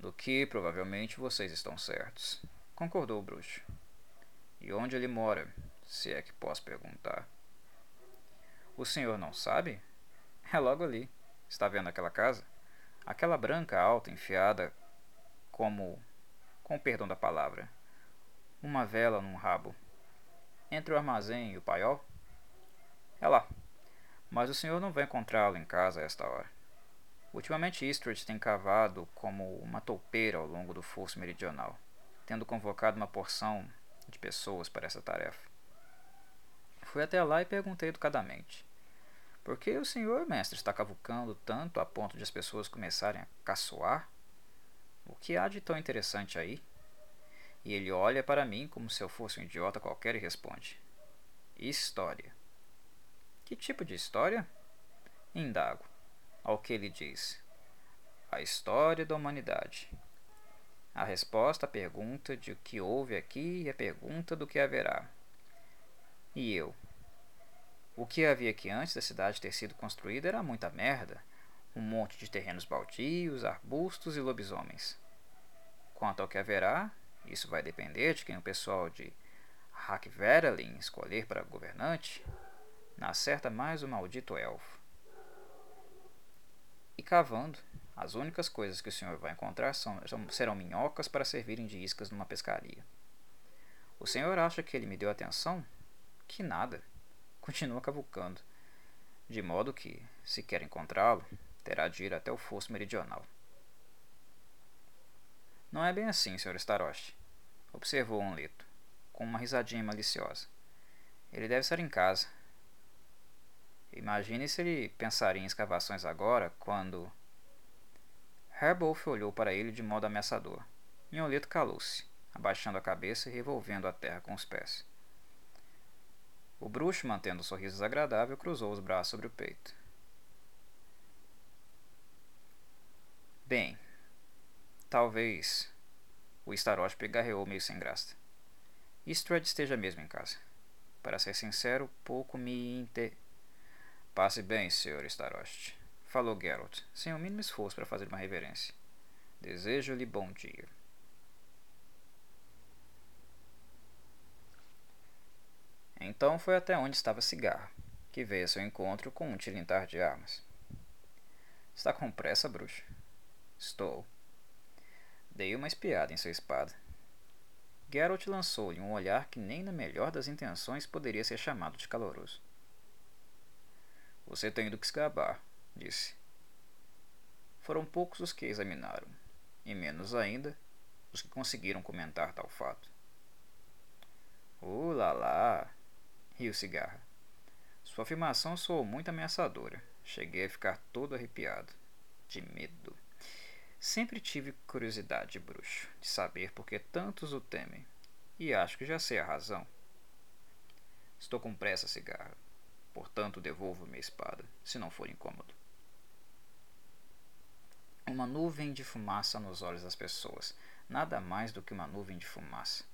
do que provavelmente vocês estão certos, concordou o bruxo. E onde ele mora, se é que posso perguntar? O senhor não sabe? É logo ali. Está vendo aquela casa? Aquela branca alta enfiada como. com perdão da palavra. Uma vela num rabo. Entre o armazém e o paiol? É lá. Mas o senhor não vai encontrá-lo em casa a esta hora. Ultimamente Eastridge tem cavado como uma toupeira ao longo do fosso meridional, tendo convocado uma porção de pessoas para essa tarefa. Fui até lá e perguntei educadamente: Por que o senhor, mestre, está cavucando tanto a ponto de as pessoas começarem a caçoar? O que há de tão interessante aí? E ele olha para mim como se eu fosse um idiota qualquer e responde: História. Que tipo de história? Indago ao que ele diz: A história da humanidade. A resposta à pergunta de o que houve aqui e a pergunta do que haverá. E eu? O que havia aqui antes da cidade ter sido construída era muita merda. Um monte de terrenos baldios, arbustos e lobisomens. Quanto ao que haverá, isso vai depender de quem o pessoal de Hackverelin escolher para governante. Na certa mais o maldito elfo. E cavando, as únicas coisas que o senhor vai encontrar são, serão minhocas para servirem de iscas numa pescaria. O senhor acha que ele me deu atenção? Que nada. Continua cavucando. De modo que, se quer encontrá-lo, terá de ir até o fosso meridional. Não é bem assim, Sr. Starost, observou Onleto, com uma risadinha maliciosa. Ele deve estar em casa. Imagine se ele pensaria em escavações agora, quando. Herbolf olhou para ele de modo ameaçador. Onleto calou-se, abaixando a cabeça e revolvendo a terra com os pés. O bruxo, mantendo um sorriso desagradável, cruzou os braços sobre o peito. Bem, talvez o Starost pegarreou meio sem graça. Istred esteja mesmo em casa. Para ser sincero, pouco me inter... Passe bem, Sr. Starost, falou Geralt, sem o mínimo esforço para fazer uma reverência. Desejo-lhe bom dia. Então foi até onde estava Cigarra, que veio a seu encontro com um tilintar de armas. Está com pressa, bruxo? Estou. Dei uma espiada em sua espada. Geralt lançou-lhe um olhar que nem na melhor das intenções poderia ser chamado de caloroso. Você tem do que escabar, disse. Foram poucos os que examinaram, e menos ainda os que conseguiram comentar tal fato. Uh, lá lá! riu Cigarra. Sua afirmação soou muito ameaçadora. Cheguei a ficar todo arrepiado. De medo. Sempre tive curiosidade, bruxo, de saber por que tantos o temem. E acho que já sei a razão. Estou com pressa, cigarra. Portanto, devolvo minha espada, se não for incômodo. Uma nuvem de fumaça nos olhos das pessoas. Nada mais do que uma nuvem de fumaça.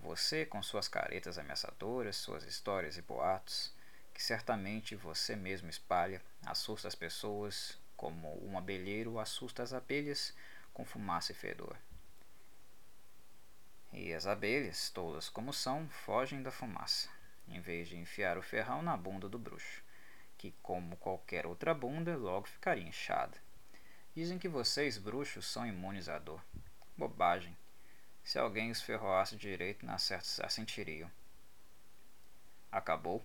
Você, com suas caretas ameaçadoras, suas histórias e boatos, que certamente você mesmo espalha, assusta as pessoas, como um abelheiro assusta as abelhas com fumaça e fedor. E as abelhas, tolas como são, fogem da fumaça, em vez de enfiar o ferrão na bunda do bruxo, que, como qualquer outra bunda, logo ficaria inchada. Dizem que vocês, bruxos, são imunes à dor. Bobagem. Se alguém os ferroasse direito, na certa sentiriam. Acabou?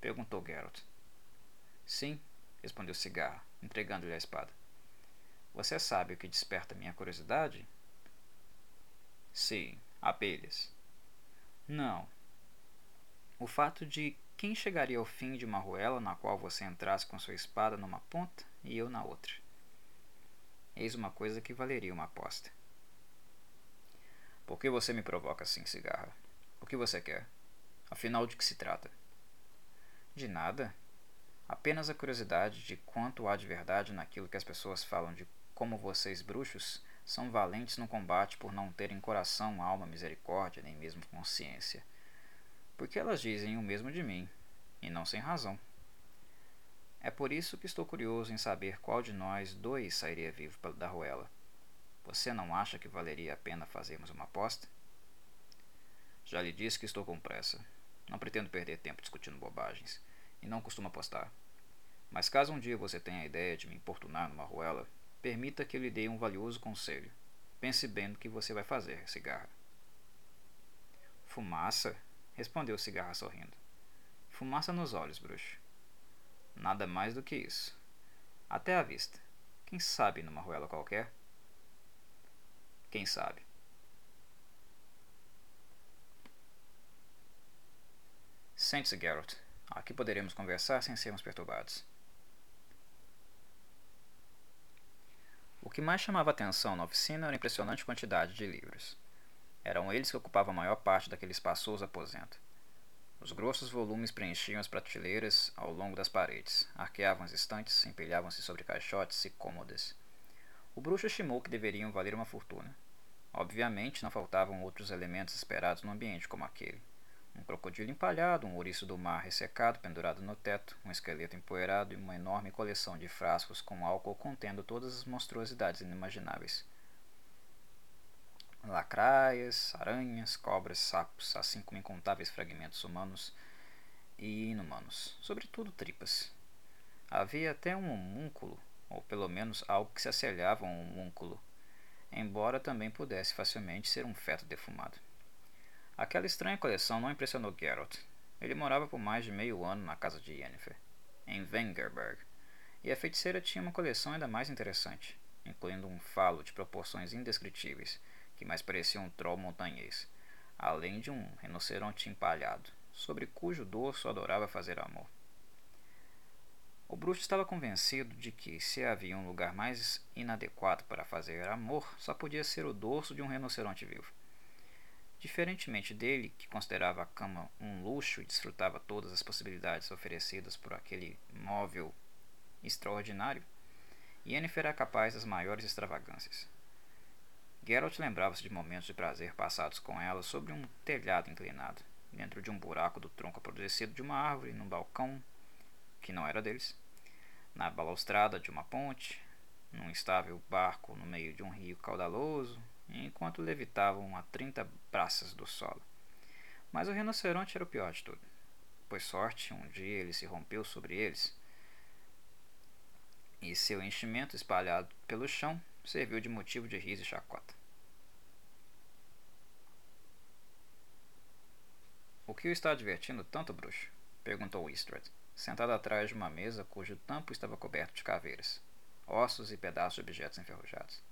perguntou Geralt. Sim, respondeu Cigarra entregando-lhe a espada. Você sabe o que desperta minha curiosidade? Sim, abelhas. Não. O fato de quem chegaria ao fim de uma ruela na qual você entrasse com sua espada numa ponta e eu na outra. Eis uma coisa que valeria uma aposta. Por que você me provoca assim, cigarra? O que você quer? Afinal, de que se trata? De nada, Apenas a curiosidade de quanto há de verdade naquilo que as pessoas falam de como vocês, bruxos, são valentes no combate por não terem coração, alma, misericórdia, nem mesmo consciência. Porque elas dizem o mesmo de mim, e não sem razão. É por isso que estou curioso em saber qual de nós dois sairia vivo da ruela. Você não acha que valeria a pena fazermos uma aposta? Já lhe disse que estou com pressa. Não pretendo perder tempo discutindo bobagens, e não costumo apostar. Mas caso um dia você tenha a ideia de me importunar numa ruela, permita que eu lhe dê um valioso conselho. Pense bem no que você vai fazer, cigarra. Fumaça? Respondeu Cigarra sorrindo. Fumaça nos olhos, bruxo. Nada mais do que isso. Até a vista. Quem sabe numa ruela qualquer? Quem sabe? Sente-se, Geralt. Aqui poderemos conversar sem sermos perturbados. O que mais chamava atenção na oficina era a impressionante quantidade de livros. Eram eles que ocupavam a maior parte daquele espaçoso aposento. Os grossos volumes preenchiam as prateleiras ao longo das paredes, arqueavam as estantes, empilhavam-se sobre caixotes e cômodas. O bruxo estimou que deveriam valer uma fortuna. Obviamente, não faltavam outros elementos esperados num ambiente como aquele um crocodilo empalhado, um ouriço do mar ressecado pendurado no teto, um esqueleto empoeirado e uma enorme coleção de frascos com álcool contendo todas as monstruosidades inimagináveis. Lacraias, aranhas, cobras, sapos, assim como incontáveis fragmentos humanos e inumanos, sobretudo tripas. Havia até um homúnculo, ou pelo menos algo que se assemelhava a um homúnculo, embora também pudesse facilmente ser um feto defumado. Aquela estranha coleção não impressionou Geralt. Ele morava por mais de meio ano na casa de Yennefer. em Wengerberg, e a feiticeira tinha uma coleção ainda mais interessante, incluindo um falo de proporções indescritíveis, que mais parecia um troll montanhês, além de um rinoceronte empalhado, sobre cujo dorso adorava fazer amor. O bruxo estava convencido de que, se havia um lugar mais inadequado para fazer amor, só podia ser o dorso de um rinoceronte vivo. Diferentemente dele, que considerava a cama um luxo e desfrutava todas as possibilidades oferecidas por aquele móvel extraordinário, Yennefer era capaz das maiores extravagâncias. Geralt lembrava-se de momentos de prazer passados com ela sobre um telhado inclinado, dentro de um buraco do tronco apodrecido de uma árvore, num balcão que não era deles, na balaustrada de uma ponte, num estável barco no meio de um rio caudaloso, enquanto levitavam a trinta braças do solo. Mas o rinoceronte era o pior de tudo. Pois sorte, um dia ele se rompeu sobre eles, e seu enchimento espalhado pelo chão serviu de motivo de riso e chacota. O que o está divertindo tanto, bruxo? perguntou Eastred, sentado atrás de uma mesa cujo tampo estava coberto de caveiras, ossos e pedaços de objetos enferrujados.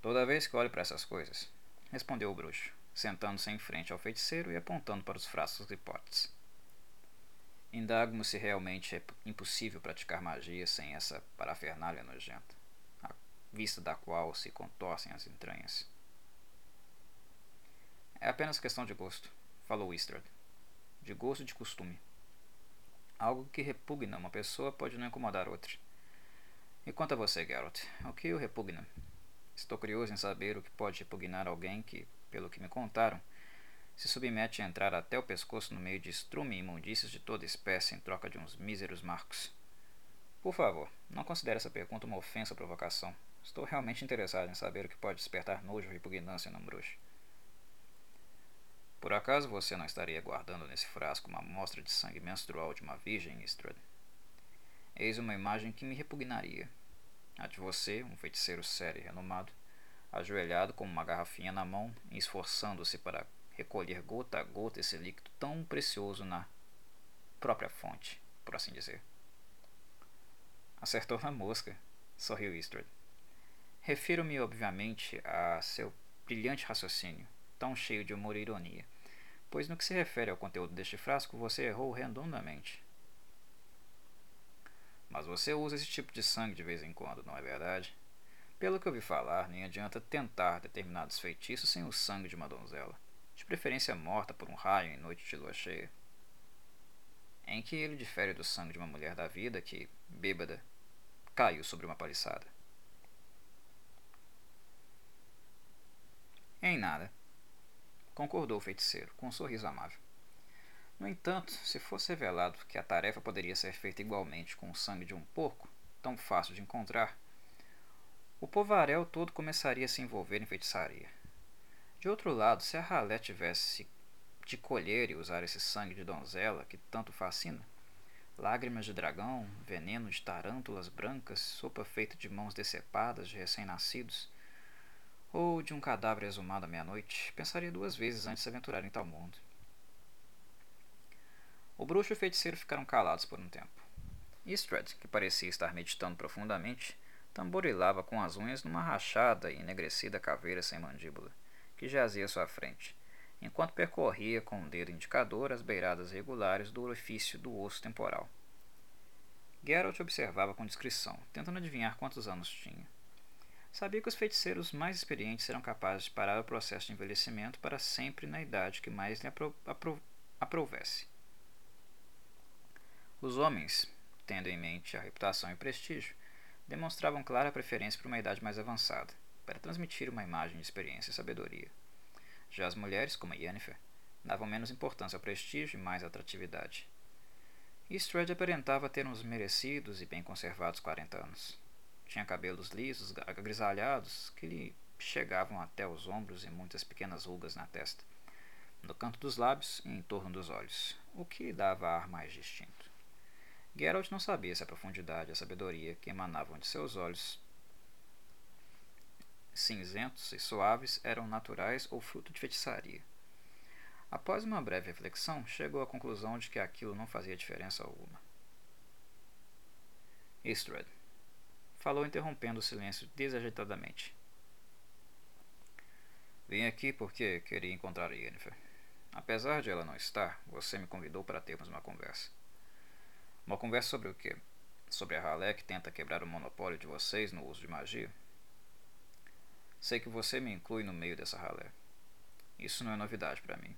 Toda vez que olho para essas coisas, respondeu o bruxo, sentando-se em frente ao feiticeiro e apontando para os frascos e potes. Indago-me se realmente é impossível praticar magia sem essa parafernália nojenta, vista da qual se contorcem as entranhas. É apenas questão de gosto, falou Estrad. De gosto e de costume. Algo que repugna uma pessoa pode não incomodar outra. E quanto a você, Geralt, o que o repugna? Estou curioso em saber o que pode repugnar alguém que, pelo que me contaram, se submete a entrar até o pescoço no meio de estrume e imundícias de toda espécie em troca de uns míseros marcos. Por favor, não considere essa pergunta uma ofensa ou provocação. Estou realmente interessado em saber o que pode despertar nojo ou repugnância num bruxo. Por acaso você não estaria guardando nesse frasco uma amostra de sangue menstrual de uma virgem, Istrad? Eis uma imagem que me repugnaria. A de você, um feiticeiro sério e renomado, ajoelhado com uma garrafinha na mão e esforçando-se para recolher gota a gota esse líquido tão precioso na própria fonte, por assim dizer. Acertou na mosca, sorriu Eastwood. Refiro-me, obviamente, a seu brilhante raciocínio, tão cheio de humor e ironia, pois no que se refere ao conteúdo deste frasco você errou redondamente. Mas você usa esse tipo de sangue de vez em quando, não é verdade? Pelo que ouvi falar, nem adianta tentar determinados feitiços sem o sangue de uma donzela, de preferência morta por um raio em noite de lua cheia. Em que ele difere do sangue de uma mulher da vida que, bêbada, caiu sobre uma paliçada. Em nada, concordou o feiticeiro, com um sorriso amável. No entanto, se fosse revelado que a tarefa poderia ser feita igualmente com o sangue de um porco, tão fácil de encontrar, o povaréu todo começaria a se envolver em feitiçaria. De outro lado, se a ralé tivesse de colher e usar esse sangue de donzela que tanto fascina, lágrimas de dragão, veneno de tarântulas brancas, sopa feita de mãos decepadas de recém-nascidos, ou de um cadáver exumado à meia-noite, pensaria duas vezes antes de se aventurar em tal mundo. O bruxo e o feiticeiro ficaram calados por um tempo. Estrad, que parecia estar meditando profundamente, tamborilava com as unhas numa rachada e enegrecida caveira sem mandíbula, que jazia à sua frente, enquanto percorria com o dedo indicador as beiradas regulares do orifício do osso temporal. Geralt observava com discrição, tentando adivinhar quantos anos tinha. Sabia que os feiticeiros mais experientes eram capazes de parar o processo de envelhecimento para sempre na idade que mais lhe apro apro aprovesse. Os homens, tendo em mente a reputação e prestígio, demonstravam clara preferência por uma idade mais avançada, para transmitir uma imagem de experiência e sabedoria. Já as mulheres, como Yennefer, davam menos importância ao prestígio e mais atratividade. Eastred aparentava ter uns merecidos e bem conservados 40 anos. Tinha cabelos lisos, agrisalhados, que lhe chegavam até os ombros e muitas pequenas rugas na testa, no canto dos lábios e em torno dos olhos, o que lhe dava ar mais distinto. Geralt não sabia se a profundidade e a sabedoria que emanavam de seus olhos cinzentos e suaves eram naturais ou fruto de feitiçaria. Após uma breve reflexão, chegou à conclusão de que aquilo não fazia diferença alguma. Eastred. Falou interrompendo o silêncio desajeitadamente. Vim aqui porque queria encontrar Yennefer. Apesar de ela não estar, você me convidou para termos uma conversa. Uma conversa sobre o quê? Sobre a ralé que tenta quebrar o monopólio de vocês no uso de magia? Sei que você me inclui no meio dessa ralé. Isso não é novidade para mim.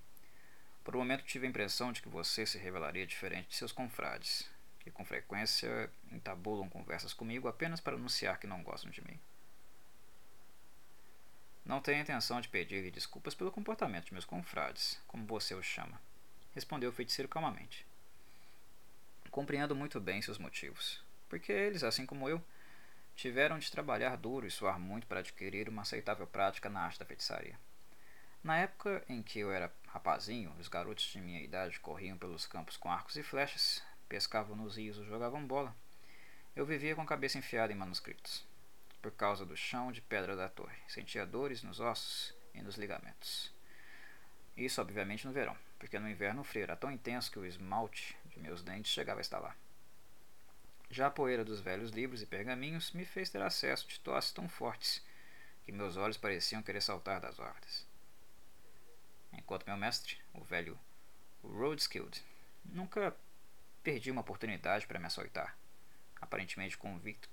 Por um momento tive a impressão de que você se revelaria diferente de seus confrades, que com frequência entabulam conversas comigo apenas para anunciar que não gostam de mim. Não tenho intenção de pedir-lhe desculpas pelo comportamento de meus confrades, como você os chama, respondeu o feiticeiro calmamente. Compreendo muito bem seus motivos, porque eles, assim como eu, tiveram de trabalhar duro e suar muito para adquirir uma aceitável prática na arte da feitiçaria. Na época em que eu era rapazinho, os garotos de minha idade corriam pelos campos com arcos e flechas, pescavam nos rios ou jogavam bola. Eu vivia com a cabeça enfiada em manuscritos. Por causa do chão de pedra da torre, sentia dores nos ossos e nos ligamentos. Isso, obviamente, no verão, porque no inverno o frio era tão intenso que o esmalte de meus dentes chegava a estalar. Já a poeira dos velhos livros e pergaminhos me fez ter acesso de tosses tão fortes que meus olhos pareciam querer saltar das órbitas enquanto meu mestre, o velho Roadskild, nunca perdi uma oportunidade para me açoitar, aparentemente convicto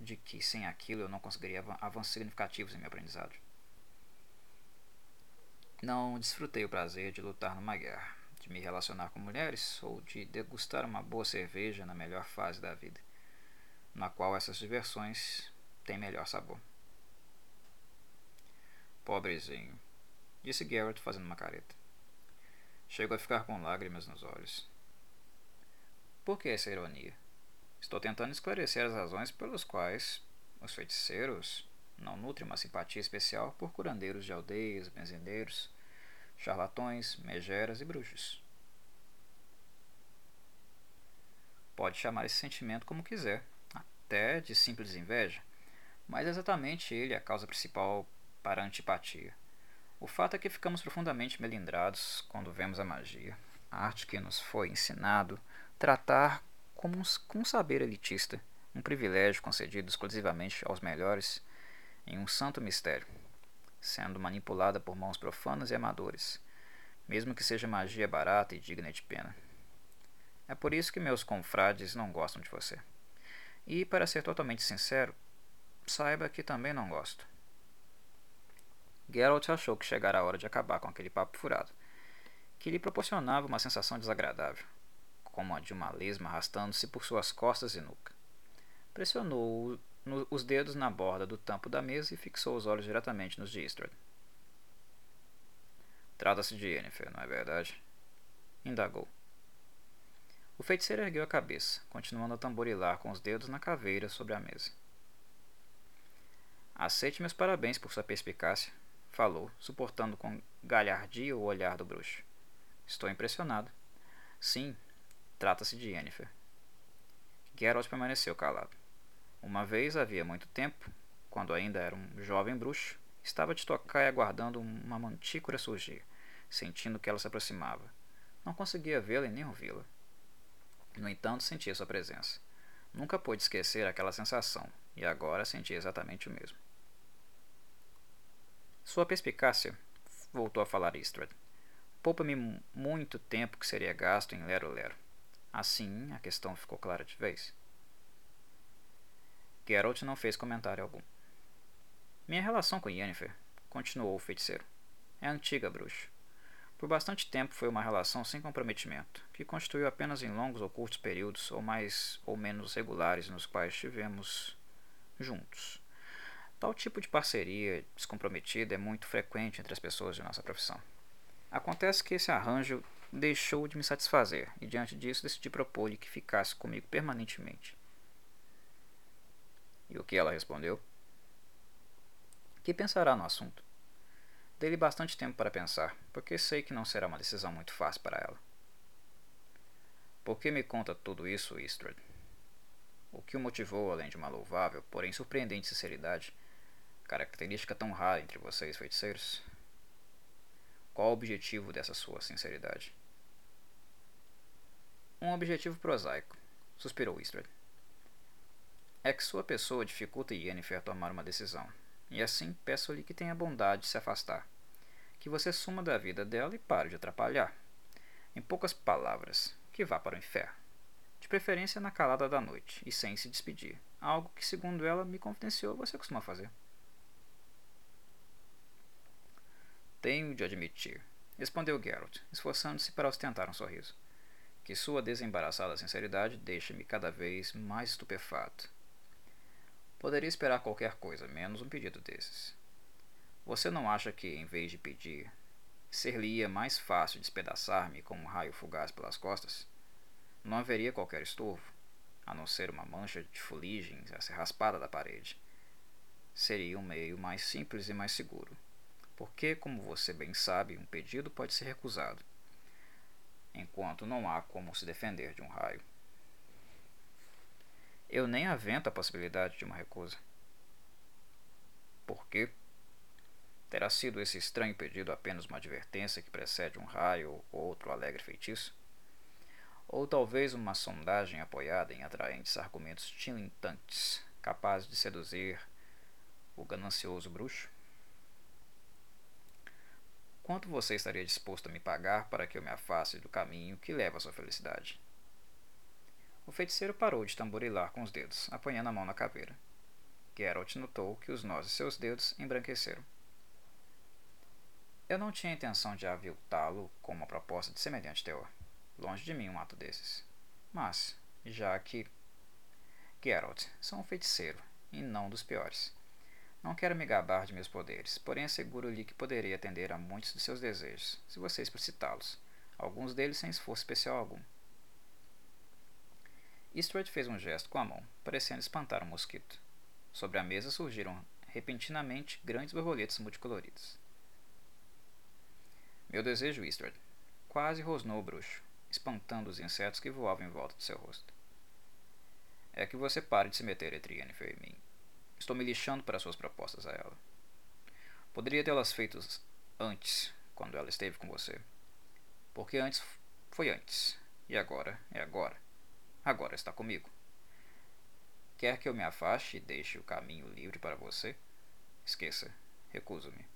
de que sem aquilo eu não conseguiria avanços significativos em meu aprendizado. Não desfrutei o prazer de lutar numa guerra, de me relacionar com mulheres ou de degustar uma boa cerveja na melhor fase da vida, na qual essas diversões têm melhor sabor. Pobrezinho disse Garrett fazendo uma careta. Chego a ficar com lágrimas nos olhos. Por que essa ironia? Estou tentando esclarecer as razões pelas quais os feiticeiros não nutrem uma simpatia especial por curandeiros de aldeias, benzendeiros, charlatões, megeras e bruxos. Pode chamar esse sentimento como quiser, até de simples inveja, mas é exatamente ele a causa principal para a antipatia. O fato é que ficamos profundamente melindrados quando vemos a magia, a arte que nos foi ensinado tratar como um, um saber elitista, um privilégio concedido exclusivamente aos melhores, em um santo mistério, sendo manipulada por mãos profanas e amadores, mesmo que seja magia barata e digna de pena. É por isso que meus confrades não gostam de você. E, para ser totalmente sincero, saiba que também não gosto. Geralt achou que chegara a hora de acabar com aquele papo furado, que lhe proporcionava uma sensação desagradável, como a de uma lesma arrastando-se por suas costas e nuca. Pressionou no, os dedos na borda do tampo da mesa e fixou os olhos diretamente nos de Estrad. Trata-se de Yennefer, não é verdade? Indagou. O feiticeiro ergueu a cabeça, continuando a tamborilar com os dedos na caveira sobre a mesa. Aceite meus parabéns por sua perspicácia, falou, suportando com galhardia o olhar do bruxo. Estou impressionado. Sim, trata-se de Yennefer. Geralt permaneceu calado. Uma vez, havia muito tempo, quando ainda era um jovem bruxo, estava de tocar e aguardando uma mantícora surgir, sentindo que ela se aproximava. Não conseguia vê-la e nem ouvi-la. No entanto, sentia sua presença. Nunca pôde esquecer aquela sensação, e agora sentia exatamente o mesmo. Sua perspicácia, voltou a falar Estrad, poupa-me muito tempo que seria gasto em lero-lero. Assim, a questão ficou clara de vez. Geralt não fez comentário algum. Minha relação com Yennefer, continuou o feiticeiro, é antiga, bruxo. Por bastante tempo foi uma relação sem comprometimento, que constituiu apenas em longos ou curtos períodos, ou mais ou menos regulares, nos quais estivemos juntos. Tal tipo de parceria descomprometida é muito frequente entre as pessoas de nossa profissão. Acontece que esse arranjo deixou de me satisfazer e, diante disso, decidi propor-lhe que ficasse comigo permanentemente. E o que ela respondeu? Que pensará no assunto. Dei-lhe bastante tempo para pensar, porque sei que não será uma decisão muito fácil para ela. Por que me conta tudo isso, Eastred? O que o motivou, além de uma louvável, porém surpreendente sinceridade, Característica tão rara entre vocês, feiticeiros. Qual o objetivo dessa sua sinceridade? Um objetivo prosaico, suspirou Eastred. é que sua pessoa dificulta Yennefer tomar uma decisão, e assim peço-lhe que tenha bondade de se afastar. Que você suma da vida dela e pare de atrapalhar. Em poucas palavras, que vá para o inferno. De preferência na calada da noite e sem se despedir, algo que, segundo ela me confidenciou, você costuma fazer. Tenho de admitir, respondeu Geralt, esforçando-se para ostentar um sorriso, que sua desembaraçada sinceridade deixa-me cada vez mais estupefato. Poderia esperar qualquer coisa, menos um pedido desses. Você não acha que, em vez de pedir, ser-lhe-ia mais fácil despedaçar-me com um raio fugaz pelas costas? Não haveria qualquer estorvo, a não ser uma mancha de fuligem a ser raspada da parede. Seria um meio mais simples e mais seguro, porque, como você bem sabe, um pedido pode ser recusado, enquanto não há como se defender de um raio. Eu nem avento a possibilidade de uma recusa. Por quê? Terá sido esse estranho pedido apenas uma advertência que precede um raio ou outro alegre feitiço? Ou talvez uma sondagem apoiada em atraentes argumentos tilintantes, capazes de seduzir o ganancioso bruxo? Quanto você estaria disposto a me pagar para que eu me afaste do caminho que leva à sua felicidade? O feiticeiro parou de tamborilar com os dedos, apanhando a mão na caveira. Geralt notou que os nós de seus dedos embranqueceram. Eu não tinha intenção de aviltá-lo com uma proposta de semelhante teor. Longe de mim um ato desses. Mas, já que. Geralt, sou um feiticeiro, e não dos piores. Não quero me gabar de meus poderes, porém asseguro-lhe que poderei atender a muitos de seus desejos, se você explicitá-los, alguns deles sem esforço especial algum. Eastwood fez um gesto com a mão, parecendo espantar um mosquito. Sobre a mesa surgiram repentinamente grandes borboletas multicoloridas. Meu desejo, Eastwood, quase rosnou o bruxo, espantando os insetos que voavam em volta de seu rosto. É que você pare de se meter entre Yennefer e mim. Estou me lixando para suas propostas a ela. Poderia tê-las feito antes, quando ela esteve com você. Porque antes foi antes, e agora é agora. Agora está comigo. Quer que eu me afaste e deixe o caminho livre para você? Esqueça, recuso-me.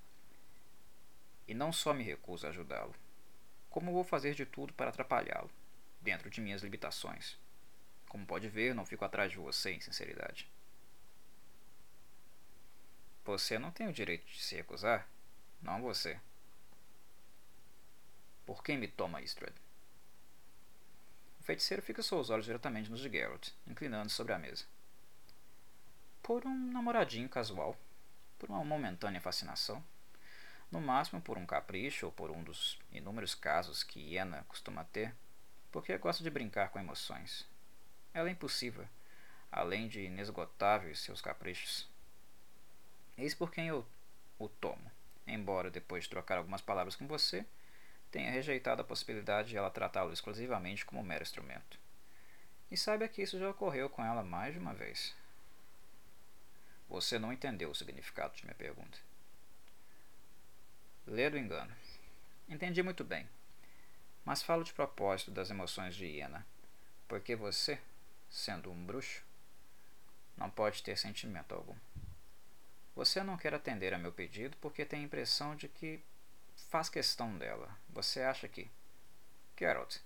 E não só me recuso a ajudá-lo, como vou fazer de tudo para atrapalhá-lo, dentro de minhas limitações. Como pode ver, não fico atrás de você em sinceridade. Você não tem o direito de se recusar? Não você. Por quem me toma, Istred? O feiticeiro fixou os olhos diretamente nos de Geralt, inclinando-se sobre a mesa. Por um namoradinho casual, por uma momentânea fascinação, no máximo por um capricho ou por um dos inúmeros casos que Iena costuma ter, porque gosta de brincar com emoções. Ela é impossível, além de inesgotáveis seus caprichos. Eis por quem eu o tomo, embora depois de trocar algumas palavras com você, tenha rejeitado a possibilidade de ela tratá-lo exclusivamente como um mero instrumento. E saiba que isso já ocorreu com ela mais de uma vez. Você não entendeu o significado de minha pergunta. Lê do engano. Entendi muito bem. Mas falo de propósito das emoções de Iena, porque você, sendo um bruxo, não pode ter sentimento algum. Você não quer atender a meu pedido porque tem a impressão de que faz questão dela. Você acha que. Geralt,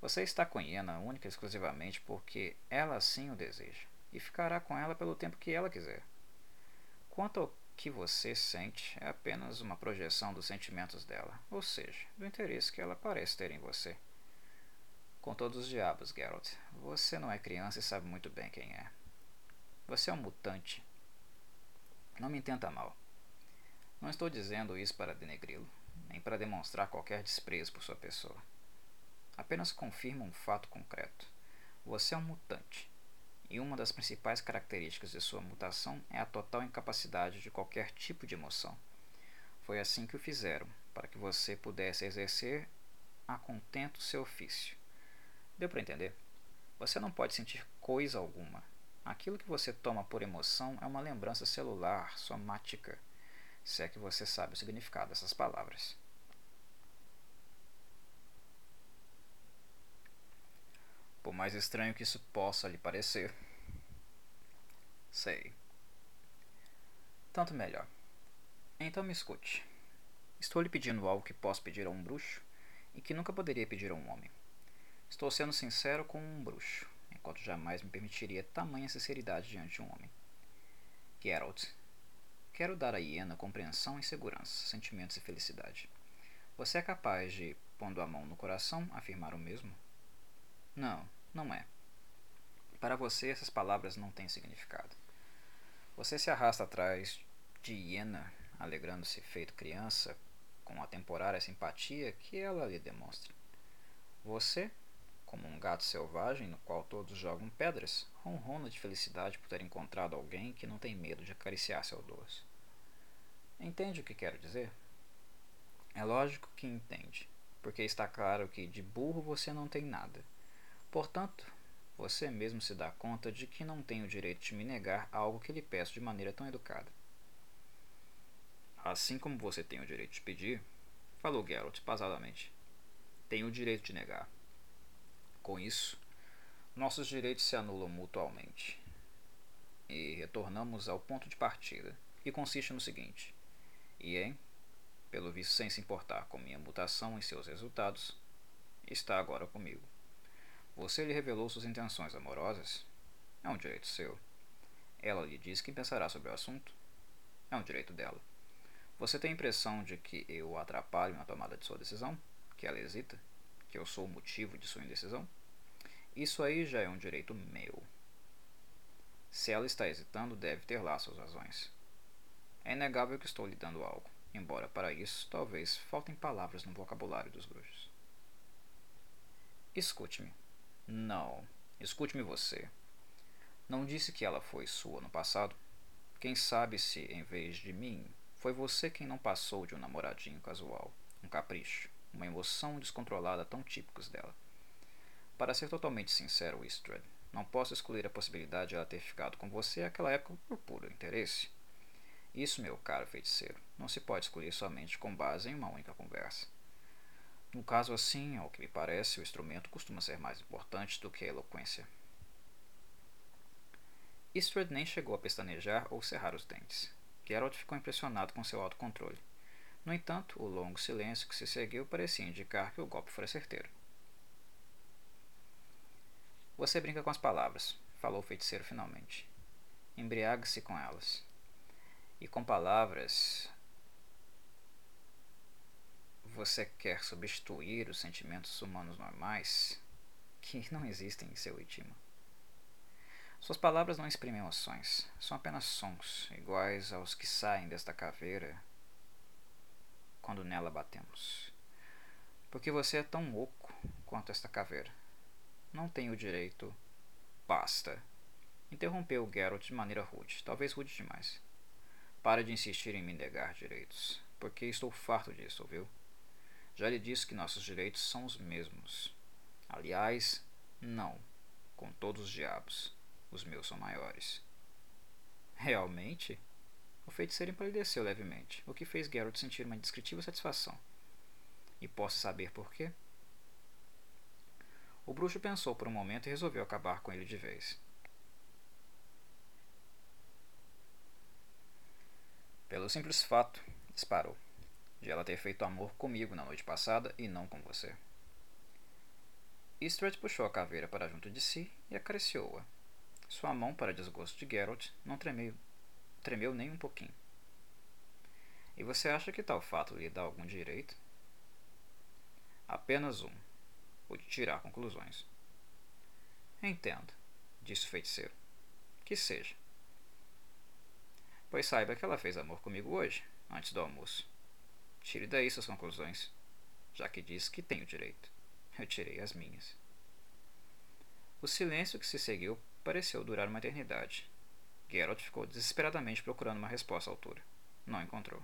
você está com Iena única e exclusivamente porque ela assim o deseja, e ficará com ela pelo tempo que ela quiser. Quanto ao que você sente, é apenas uma projeção dos sentimentos dela, ou seja, do interesse que ela parece ter em você. Com todos os diabos, Geralt, você não é criança e sabe muito bem quem é. Você é um mutante. Não me entenda mal. Não estou dizendo isso para denegri-lo nem para demonstrar qualquer desprezo por sua pessoa. Apenas confirma um fato concreto. Você é um mutante, e uma das principais características de sua mutação é a total incapacidade de qualquer tipo de emoção. Foi assim que o fizeram, para que você pudesse exercer a contento seu ofício. Deu para entender? Você não pode sentir coisa alguma. Aquilo que você toma por emoção é uma lembrança celular, somática se é que você sabe o significado dessas palavras. Por mais estranho que isso possa lhe parecer, Sei. Tanto melhor. Então me escute. Estou lhe pedindo algo que posso pedir a um bruxo e que nunca poderia pedir a um homem. Estou sendo sincero com um bruxo, enquanto jamais me permitiria tamanha sinceridade diante de um homem. Geralt, quero dar a hiena compreensão e segurança, sentimentos e felicidade. Você é capaz de, pondo a mão no coração, afirmar o mesmo? Não, não é. Para você, essas palavras não têm significado. Você se arrasta atrás de hiena, alegrando-se feito criança, com a temporária simpatia que ela lhe demonstra. Você, como um gato selvagem no qual todos jogam pedras, ronrona de felicidade por ter encontrado alguém que não tem medo de acariciar seu dorso. Entende o que quero dizer? É lógico que entende, porque está claro que de burro você não tem nada. Portanto, você mesmo se dá conta de que não tem o direito de me negar algo que lhe peço de maneira tão educada. Assim como você tem o direito de pedir, falou Geralt pasadamente, tenho o direito de negar. Com isso, nossos direitos se anulam mutualmente. E retornamos ao ponto de partida, que consiste no seguinte: Ien, pelo visto sem se importar com minha mutação e seus resultados, está agora comigo. Você lhe revelou suas intenções amorosas? É um direito seu. Ela lhe diz que pensará sobre o assunto? É um direito dela. Você tem a impressão de que eu atrapalho na tomada de sua decisão? Que ela hesita? Que eu sou o motivo de sua indecisão? Isso aí já é um direito meu. Se ela está hesitando, deve ter lá suas razões. É inegável que estou lhe dando algo, embora para isso talvez faltem palavras no vocabulário dos bruxos. Escute-me. Não. Escute-me você. Não disse que ela foi sua no passado? Quem sabe se, em vez de mim, foi você quem não passou de um namoradinho casual, um capricho, uma emoção descontrolada tão típicos dela. Para ser totalmente sincero, Istred, não posso excluir a possibilidade de ela ter ficado com você naquela época por puro interesse. Isso, meu caro feiticeiro, não se pode excluir somente com base em uma única conversa. No caso assim, ao que me parece, o instrumento costuma ser mais importante do que a eloquência. Istred nem chegou a pestanejar ou cerrar os dentes. Geralt ficou impressionado com seu autocontrole. No entanto, o longo silêncio que se seguiu parecia indicar que o golpe fora certeiro. Você brinca com as palavras, falou o feiticeiro finalmente. Embriague-se com elas. E com palavras, você quer substituir os sentimentos humanos normais que não existem em seu idioma. Suas palavras não exprimem emoções, são apenas sons, iguais aos que saem desta caveira quando nela batemos. Porque você é tão oco quanto esta caveira. Não tem o direito. Basta! Interrompeu Geralt de maneira rude, talvez rude demais. Pare de insistir em me negar direitos, porque estou farto disso, ouviu? Já lhe disse que nossos direitos são os mesmos. Aliás, não, com todos os diabos. Os meus são maiores. Realmente? O feiticeiro empalideceu levemente, o que fez Geralt sentir uma indescritível satisfação. E posso saber por quê? O bruxo pensou por um momento e resolveu acabar com ele de vez. Pelo simples fato, disparou de ela ter feito amor comigo na noite passada e não com você. Istred puxou a caveira para junto de si e acariciou-a. Sua mão, para desgosto de Geralt, não tremeu, tremeu nem um pouquinho. E você acha que tal fato lhe dá algum direito? Apenas um, o de tirar conclusões. Entendo, disse o feiticeiro. Que seja. Pois saiba que ela fez amor comigo hoje, antes do almoço. Tire daí suas conclusões, já que diz que tenho direito. Eu tirei as minhas. O silêncio que se seguiu pareceu durar uma eternidade. Geralt ficou desesperadamente procurando uma resposta à altura. Não encontrou.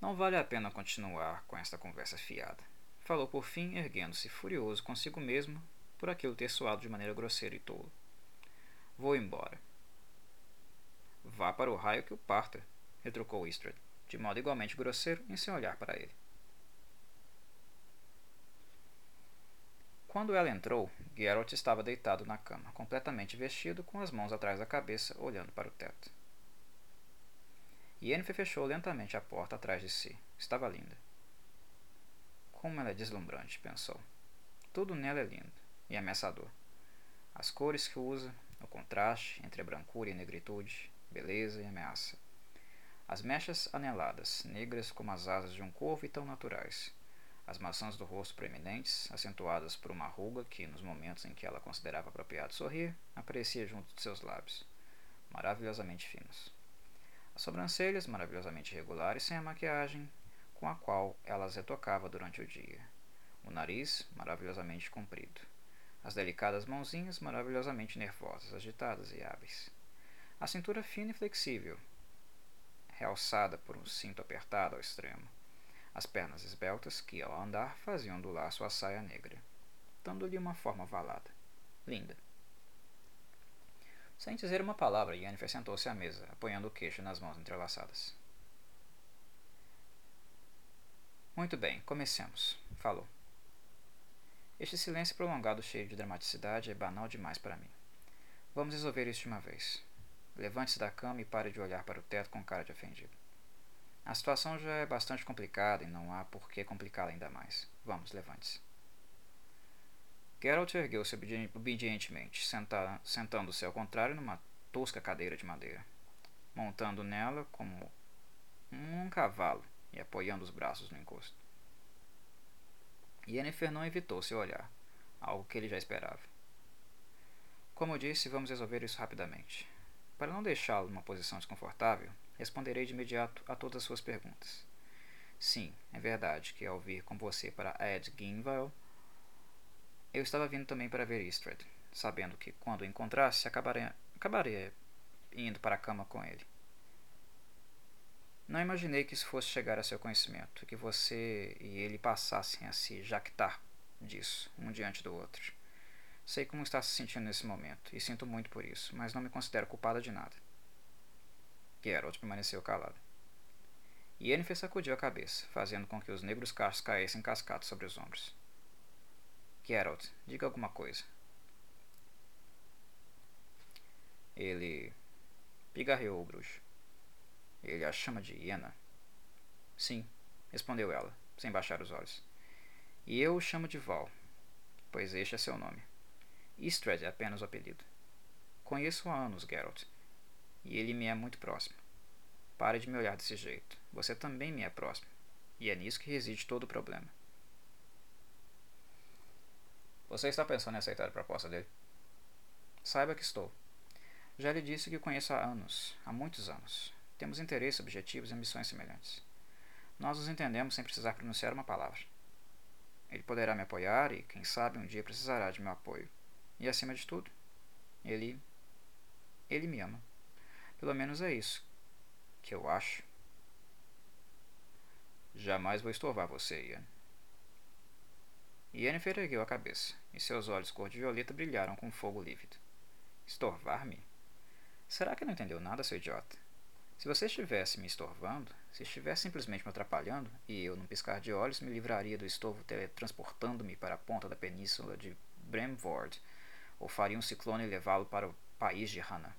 Não vale a pena continuar com esta conversa fiada. Falou por fim, erguendo-se furioso consigo mesmo por aquilo ter soado de maneira grosseira e tola. Vou embora. Vá para o raio que o parta, retrucou Istred, de modo igualmente grosseiro em seu olhar para ele. Quando ela entrou, Geralt estava deitado na cama, completamente vestido, com as mãos atrás da cabeça, olhando para o teto. Yennefer fechou lentamente a porta atrás de si. Estava linda. Como ela é deslumbrante, pensou. Tudo nela é lindo e ameaçador. As cores que usa, o contraste entre a brancura e a negritude, beleza e ameaça. As mechas aneladas, negras como as asas de um corvo e tão naturais. As maçãs do rosto proeminentes, acentuadas por uma ruga que, nos momentos em que ela considerava apropriado sorrir, aparecia junto de seus lábios, maravilhosamente finos. As sobrancelhas, maravilhosamente regulares sem a maquiagem, com a qual ela as retocava durante o dia. O nariz, maravilhosamente comprido. As delicadas mãozinhas, maravilhosamente nervosas, agitadas e hábeis. A cintura fina e flexível, realçada por um cinto apertado ao extremo. As pernas esbeltas, que ao andar faziam do laço sua saia negra, dando-lhe uma forma valada. Linda. Sem dizer uma palavra, Yennefer sentou-se à mesa, apoiando o queixo nas mãos entrelaçadas. Muito bem, comecemos, falou. Este silêncio prolongado, cheio de dramaticidade, é banal demais para mim. Vamos resolver isso de uma vez. Levante-se da cama e pare de olhar para o teto com cara de ofendido. A situação já é bastante complicada e não há por que complicá-la ainda mais. Vamos, levante-se. Geralt ergueu-se obedientemente, sentando-se ao contrário numa tosca cadeira de madeira, montando nela como um cavalo e apoiando os braços no encosto. Yennefer não evitou seu olhar, algo que ele já esperava. Como disse, vamos resolver isso rapidamente. Para não deixá-lo numa posição desconfortável, responderei de imediato a todas as suas perguntas. Sim, é verdade que ao vir com você para Ed Ginville, eu estava vindo também para ver Istred, sabendo que, quando o encontrasse, acabaria, acabaria indo para a cama com ele. Não imaginei que isso fosse chegar a seu conhecimento, que você e ele passassem a se jactar disso, um diante do outro. Sei como está se sentindo nesse momento, e sinto muito por isso, mas não me considero culpada de nada. Geralt permaneceu calado. Yennefer sacudiu a cabeça, fazendo com que os negros cachos caíssem cascados sobre os ombros. Geralt, diga alguma coisa. Ele pigarreou o bruxo. Ele a chama de hiena. Sim, respondeu ela, sem baixar os olhos. E eu o chamo de Val, pois este é seu nome. Istred é apenas o apelido. Conheço há anos Geralt, e ele me é muito próximo. Pare de me olhar desse jeito. Você também me é próximo, e é nisso que reside todo o problema. Você está pensando em aceitar a proposta dele? Saiba que estou. Já lhe disse que o conheço há anos, há muitos anos. Temos interesses, objetivos e ambições semelhantes. Nós nos entendemos sem precisar pronunciar uma palavra. Ele poderá me apoiar e, quem sabe, um dia precisará de meu apoio. E acima de tudo, ele. ele me ama. Pelo menos é isso que eu acho. Jamais vou estorvar você, Ian. Yennefer ergueu a cabeça, e seus olhos cor de violeta brilharam com fogo lívido. Estorvar-me? Será que não entendeu nada, seu idiota? Se você estivesse me estorvando, se estivesse simplesmente me atrapalhando, e eu, num piscar de olhos, me livraria do estorvo teletransportando-me para a ponta da península de Bremvord, ou faria um ciclone levá-lo para o país de Hana.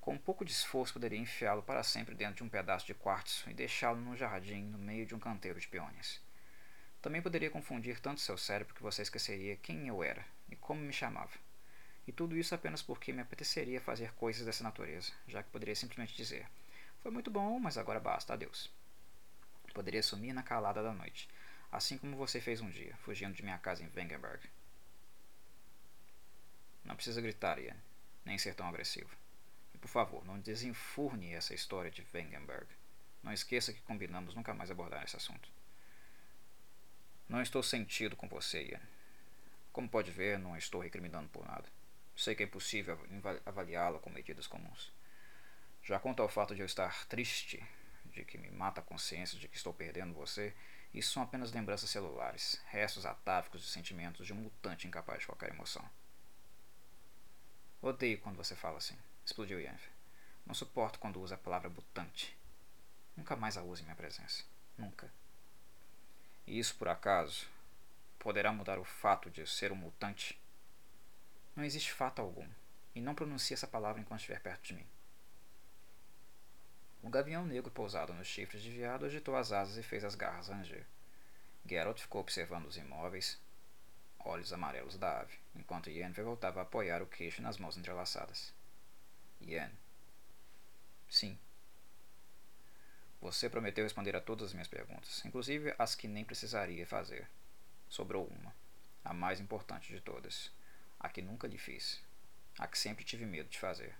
Com um pouco de esforço, poderia enfiá-lo para sempre dentro de um pedaço de quartzo e deixá-lo num jardim no meio de um canteiro de peões. Também poderia confundir tanto seu cérebro que você esqueceria quem eu era e como me chamava. E tudo isso apenas porque me apeteceria fazer coisas dessa natureza, já que poderia simplesmente dizer: Foi muito bom, mas agora basta, adeus. Poderia sumir na calada da noite, assim como você fez um dia, fugindo de minha casa em Wengenberg. Não precisa gritar, Ian, nem ser tão agressivo. E por favor, não desenfurne essa história de Wengenberg. Não esqueça que combinamos nunca mais abordar esse assunto. Não estou sentido com você, Ian. Como pode ver, não estou recriminando por nada. Sei que é impossível avaliá-la com medidas comuns. Já quanto ao fato de eu estar triste, de que me mata a consciência de que estou perdendo você, isso são apenas lembranças celulares, restos atávicos de sentimentos de um mutante incapaz de qualquer emoção. Odeio quando você fala assim, explodiu Yennefer. Não suporto quando usa a palavra mutante. Nunca mais a use em minha presença. Nunca. E isso por acaso poderá mudar o fato de ser um mutante? Não existe fato algum, e não pronuncie essa palavra enquanto estiver perto de mim. O gavião negro pousado nos chifres de viado agitou as asas e fez as garras ranger. Geralt ficou observando os imóveis, olhos amarelos da ave, enquanto Yennefer voltava a apoiar o queixo nas mãos entrelaçadas. Yen. Sim. Você prometeu responder a todas as minhas perguntas, inclusive as que nem precisaria fazer. Sobrou uma, a mais importante de todas, a que nunca lhe fiz, a que sempre tive medo de fazer.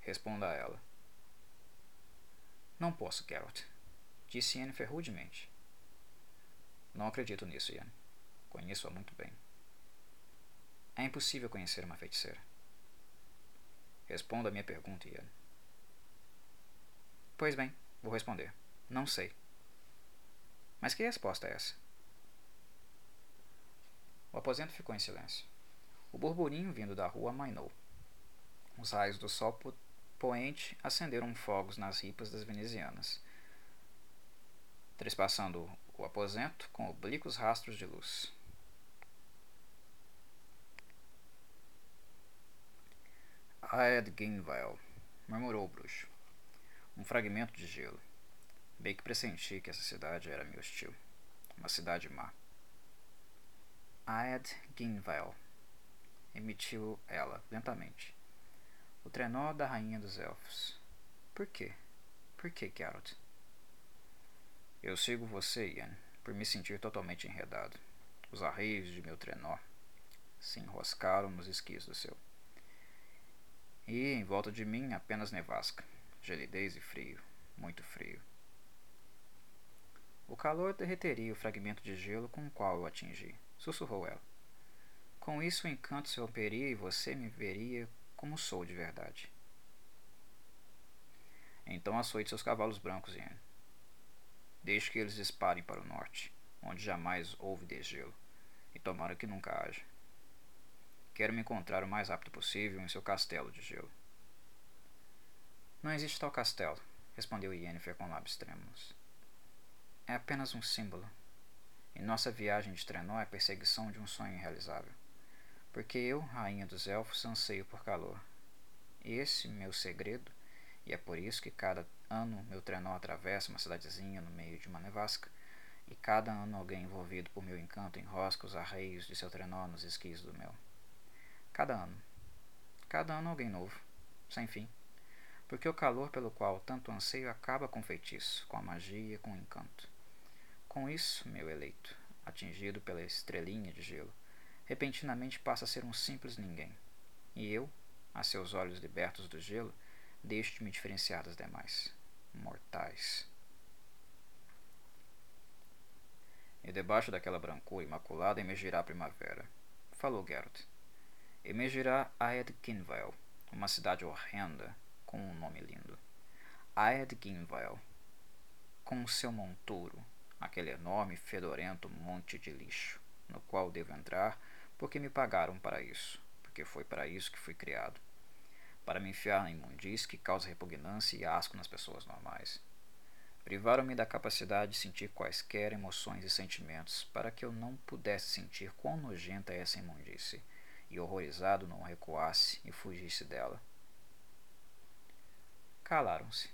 Responda a ela. Não posso, Geralt, disse Yennefer rudemente. Não acredito nisso, Ian. Conheço-a muito bem. É impossível conhecer uma feiticeira. Responda a minha pergunta, Ian. Pois bem, vou responder. Não sei. Mas que resposta é essa? O aposento ficou em silêncio. O burburinho vindo da rua amainou. Os raios do sol poente acenderam fogos nas ripas das venezianas, trespassando o aposento com oblíquos rastros de luz. Aed Ginvale, murmurou o bruxo. Um fragmento de gelo. Bem que pressenti que essa cidade era meu hostil. Uma cidade má. Aed Ginvale, emitiu ela lentamente. O trenó da rainha dos elfos. Por quê? Por que, Geralt? Eu sigo você, Ian, por me sentir totalmente enredado. Os arreios de meu trenó se enroscaram nos esquis do seu e em volta de mim apenas nevasca, gelidez e frio, muito frio. O calor derreteria o fragmento de gelo com o qual eu atingi, sussurrou ela. Com isso o encanto se romperia e você me veria como sou de verdade. Então açoite seus cavalos brancos, Ian. Deixe que eles disparem para o norte, onde jamais houve desgelo, e tomara que nunca haja. Quero me encontrar o mais rápido possível em seu castelo de gelo. Não existe tal castelo, respondeu Yennefer com lábios trêmulos. É apenas um símbolo. E nossa viagem de trenó é a perseguição de um sonho irrealizável. Porque eu, rainha dos elfos, anseio por calor. Esse meu segredo, e é por isso que cada ano meu trenó atravessa uma cidadezinha no meio de uma nevasca, e cada ano alguém envolvido por meu encanto enrosca os arreios de seu trenó nos esquis do meu. Cada ano. Cada ano alguém novo, sem fim. Porque o calor pelo qual tanto anseio acaba com o feitiço, com a magia, com o encanto. Com isso, meu eleito, atingido pela estrelinha de gelo, repentinamente passa a ser um simples ninguém. E eu, a seus olhos libertos do gelo, deixo de me diferenciar das demais. Mortais. E debaixo daquela brancura imaculada emergirá a primavera, falou Geralt emergirá Aedginvale, uma cidade horrenda com um nome lindo. Aedginvale, com seu monturo, aquele enorme fedorento monte de lixo, no qual devo entrar porque me pagaram para isso, porque foi para isso que fui criado. Para me enfiar na imundície que causa repugnância e asco nas pessoas normais. Privaram-me da capacidade de sentir quaisquer emoções e sentimentos para que eu não pudesse sentir quão nojenta é essa imundície e horrorizado não recuasse e fugisse dela. Calaram-se.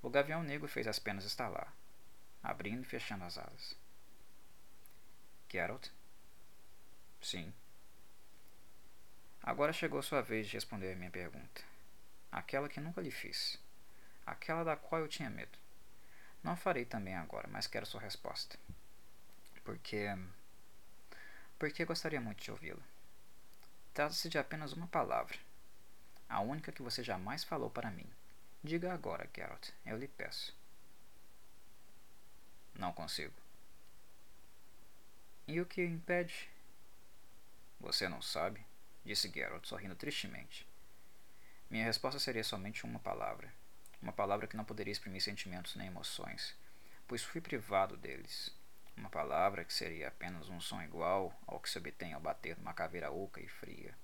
O gavião negro fez as penas estalar, abrindo e fechando as asas. Geralt? Sim. Agora chegou sua vez de responder a minha pergunta. Aquela que nunca lhe fiz. Aquela da qual eu tinha medo. Não farei também agora, mas quero sua resposta. Porque. Porque gostaria muito de ouvi-la. Trata-se de apenas uma palavra, a única que você jamais falou para mim. Diga agora, Geralt, eu lhe peço. Não consigo. E o que o impede? Você não sabe, disse Geralt, sorrindo tristemente. Minha resposta seria somente uma palavra. Uma palavra que não poderia exprimir sentimentos nem emoções, pois fui privado deles uma palavra que seria apenas um som igual ao que se obtém ao bater numa caveira oca e fria.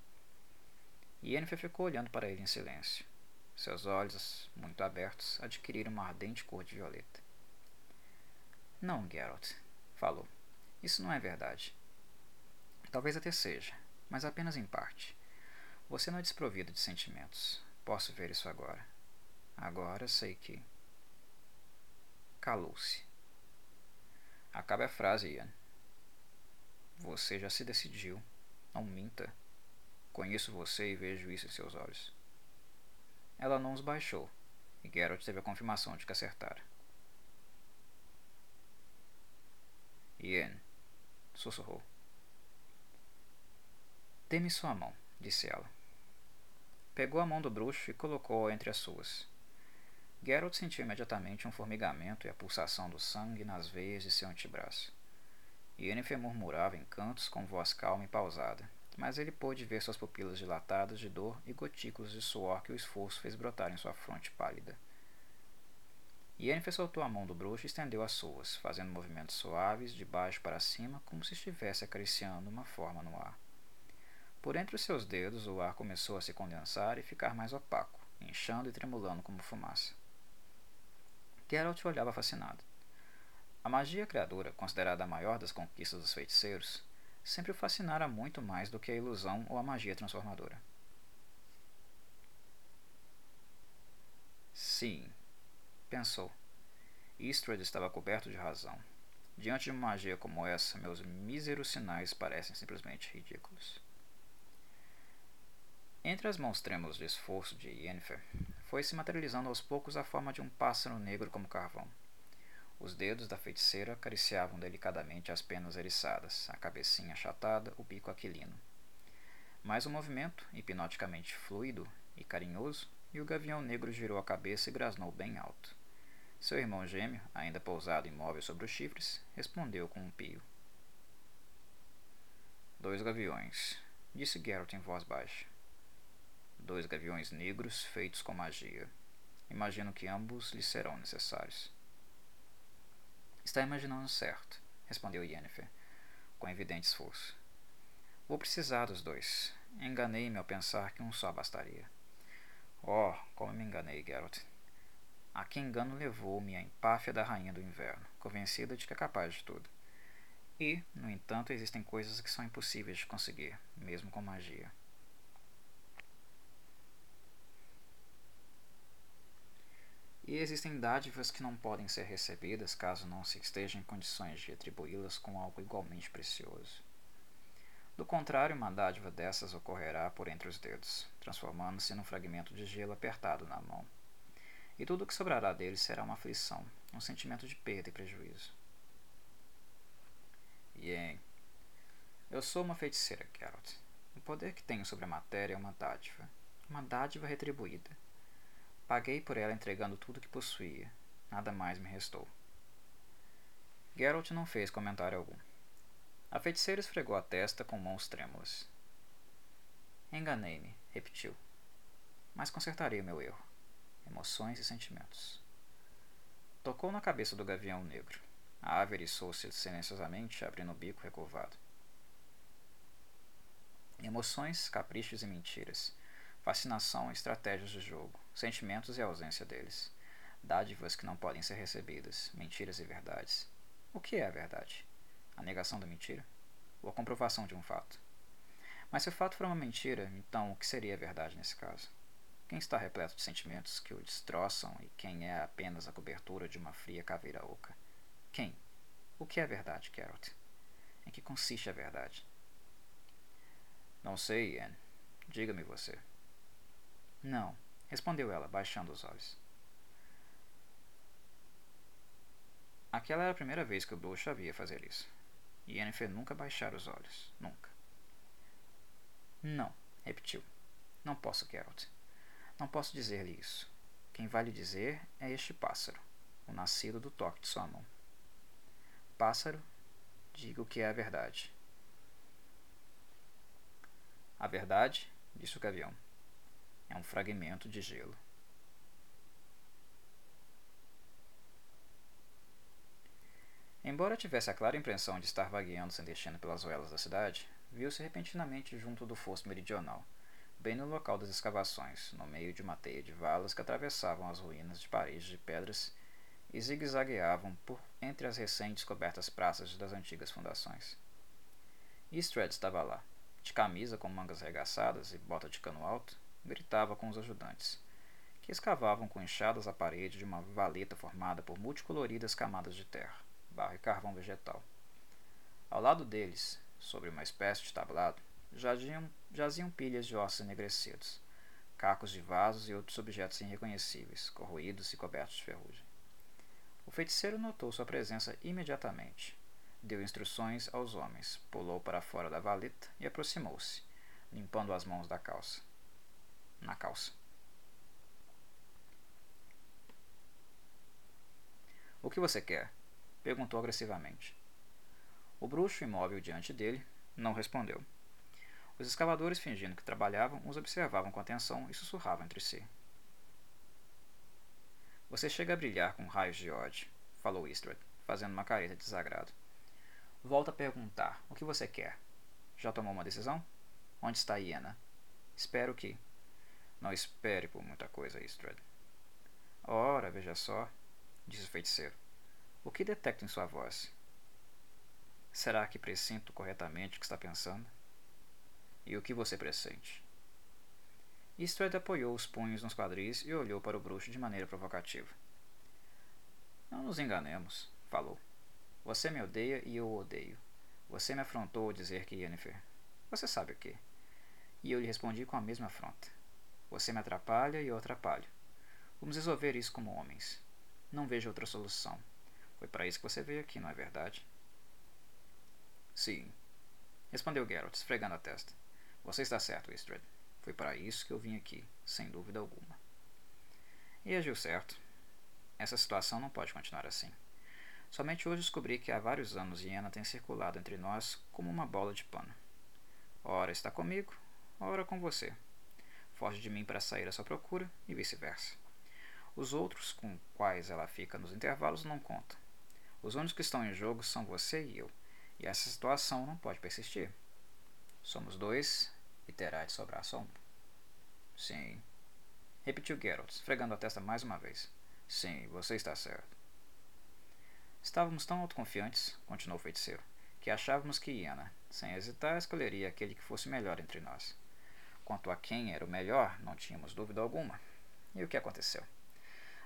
Yennefer ficou olhando para ele em silêncio. Seus olhos, muito abertos, adquiriram uma ardente cor de violeta. Não, Geralt, falou. Isso não é verdade. Talvez até seja, mas apenas em parte. Você não é desprovido de sentimentos. Posso ver isso agora. Agora sei que. Calou-se. Acabe a frase, Ian. Você já se decidiu. Não minta. Conheço você e vejo isso em seus olhos. Ela não os baixou, e Geralt teve a confirmação de que acertara. Ian, sussurrou. Dê-me sua mão, disse ela. Pegou a mão do bruxo e colocou-a entre as suas. Geralt sentiu imediatamente um formigamento e a pulsação do sangue nas veias de seu antebraço. Yennefer murmurava em cantos com voz calma e pausada, mas ele pôde ver suas pupilas dilatadas de dor e gotículas de suor que o esforço fez brotar em sua fronte pálida. Yennefer soltou a mão do bruxo e estendeu as suas, fazendo movimentos suaves de baixo para cima, como se estivesse acariciando uma forma no ar. Por entre os seus dedos, o ar começou a se condensar e ficar mais opaco, inchando e tremulando como fumaça. Geralt olhava fascinado. A magia criadora, considerada a maior das conquistas dos feiticeiros, sempre o fascinara muito mais do que a ilusão ou a magia transformadora. Sim, pensou. Eastred estava coberto de razão. Diante de uma magia como essa, meus míseros sinais parecem simplesmente ridículos. Entre as mãos trêmulas de esforço de Yennefer, foi se materializando aos poucos a forma de um pássaro negro como carvão. Os dedos da feiticeira acariciavam delicadamente as penas eriçadas, a cabecinha achatada, o bico aquilino. Mais um movimento, hipnoticamente fluido e carinhoso, e o gavião negro girou a cabeça e grasnou bem alto. Seu irmão gêmeo, ainda pousado imóvel sobre os chifres, respondeu com um pio. Dois gaviões, disse Geralt em voz baixa. Dois gaviões negros feitos com magia. Imagino que ambos lhe serão necessários. Está imaginando certo, respondeu Yennefer, com evidente esforço. Vou precisar dos dois. Enganei-me ao pensar que um só bastaria. Oh, como me enganei, Geralt. A que engano levou-me a empáfia da rainha do inverno, convencida de que é capaz de tudo. E, no entanto, existem coisas que são impossíveis de conseguir, mesmo com magia. E existem dádivas que não podem ser recebidas caso não se esteja em condições de atribuí-las com algo igualmente precioso. Do contrário, uma dádiva dessas ocorrerá por entre os dedos, transformando-se num fragmento de gelo apertado na mão. E tudo o que sobrará dele será uma aflição, um sentimento de perda e prejuízo. Yen. Eu sou uma feiticeira, Geralt. O poder que tenho sobre a matéria é uma dádiva. Uma dádiva retribuída Paguei por ela entregando tudo que possuía. Nada mais me restou. Geralt não fez comentário algum. A feiticeira esfregou a testa com mãos trêmulas. Enganei-me, repetiu. Mas consertarei o meu erro. Emoções e sentimentos. Tocou na cabeça do gavião negro. A ave eriçou-se silenciosamente, abrindo o bico recurvado. Emoções, caprichos e mentiras fascinação estratégias de jogo, sentimentos e ausência deles, dádivas que não podem ser recebidas, mentiras e verdades. O que é a verdade? A negação da mentira? Ou a comprovação de um fato? Mas se o fato for uma mentira, então o que seria a verdade nesse caso? Quem está repleto de sentimentos que o destroçam e quem é apenas a cobertura de uma fria caveira oca? Quem? O que é a verdade, Geralt? Em que consiste a verdade? Não sei, Ian. Diga-me você. Não, respondeu ela, baixando os olhos. Aquela era a primeira vez que o bruxo a via fazer isso. E Yennefer nunca baixara os olhos. Nunca. Não, repetiu. Não posso, Geralt. Não posso dizer-lhe isso. Quem vai lhe dizer é este pássaro, o nascido do toque de sua mão. Pássaro, diga o que é a verdade. A verdade, disse o gavião, é um fragmento de gelo. Embora tivesse a clara impressão de estar vagueando sem destino pelas ruelas da cidade, viu-se repentinamente junto do fosso meridional, bem no local das escavações, no meio de uma teia de valas que atravessavam as ruínas de paredes de pedras e zigue-zagueavam por entre as recém-descobertas praças das antigas fundações. Eastred estava lá, de camisa com mangas arregaçadas e bota de cano alto, gritava com os ajudantes, que escavavam com enxadas a parede de uma valeta formada por multicoloridas camadas de terra, barro e carvão vegetal. Ao lado deles, sobre uma espécie de tablado, jaziam, jaziam pilhas de ossos enegrecidos, cacos de vasos e outros objetos irreconhecíveis, corroídos e cobertos de ferrugem. O feiticeiro notou sua presença imediatamente. Deu instruções aos homens, pulou para fora da valeta e aproximou-se, limpando as mãos da calça. Na calça. O que você quer? perguntou agressivamente. O bruxo, imóvel diante dele, não respondeu. Os escavadores, fingindo que trabalhavam, os observavam com atenção e sussurravam entre si. Você chega a brilhar com raios de ódio, falou Eastwood, fazendo uma careta de desagrado. Volta a perguntar: o que você quer? Já tomou uma decisão? Onde está a hiena? Espero que. Não espere por muita coisa, Eastwood. Ora, veja só, disse o feiticeiro. O que detecto em sua voz? Será que pressinto corretamente o que está pensando? E o que você pressente? Eastred apoiou os punhos nos quadris e olhou para o bruxo de maneira provocativa. Não nos enganemos, falou. Você me odeia e eu o odeio. Você me afrontou ao dizer que Yennefer. Você sabe o que? E eu lhe respondi com a mesma afronta. Você me atrapalha e eu atrapalho. Vamos resolver isso como homens. Não vejo outra solução. Foi para isso que você veio aqui, não é verdade? Sim, respondeu Geralt, esfregando a testa. Você está certo, Istred. Foi para isso que eu vim aqui, sem dúvida alguma. E agiu certo. Essa situação não pode continuar assim. Somente hoje descobri que há vários anos Iena tem circulado entre nós como uma bola de pano. Ora está comigo, ora com você. Foge de mim para sair à sua procura e vice-versa. Os outros com quais ela fica nos intervalos não contam. Os únicos que estão em jogo são você e eu. E essa situação não pode persistir. Somos dois e terá de sobrar só um. Sim. Repetiu Geralt, esfregando a testa mais uma vez. Sim, você está certo. Estávamos tão autoconfiantes, continuou o feiticeiro, que achávamos que Iana, sem hesitar, escolheria aquele que fosse melhor entre nós. Quanto a quem era o melhor, não tínhamos dúvida alguma. E o que aconteceu?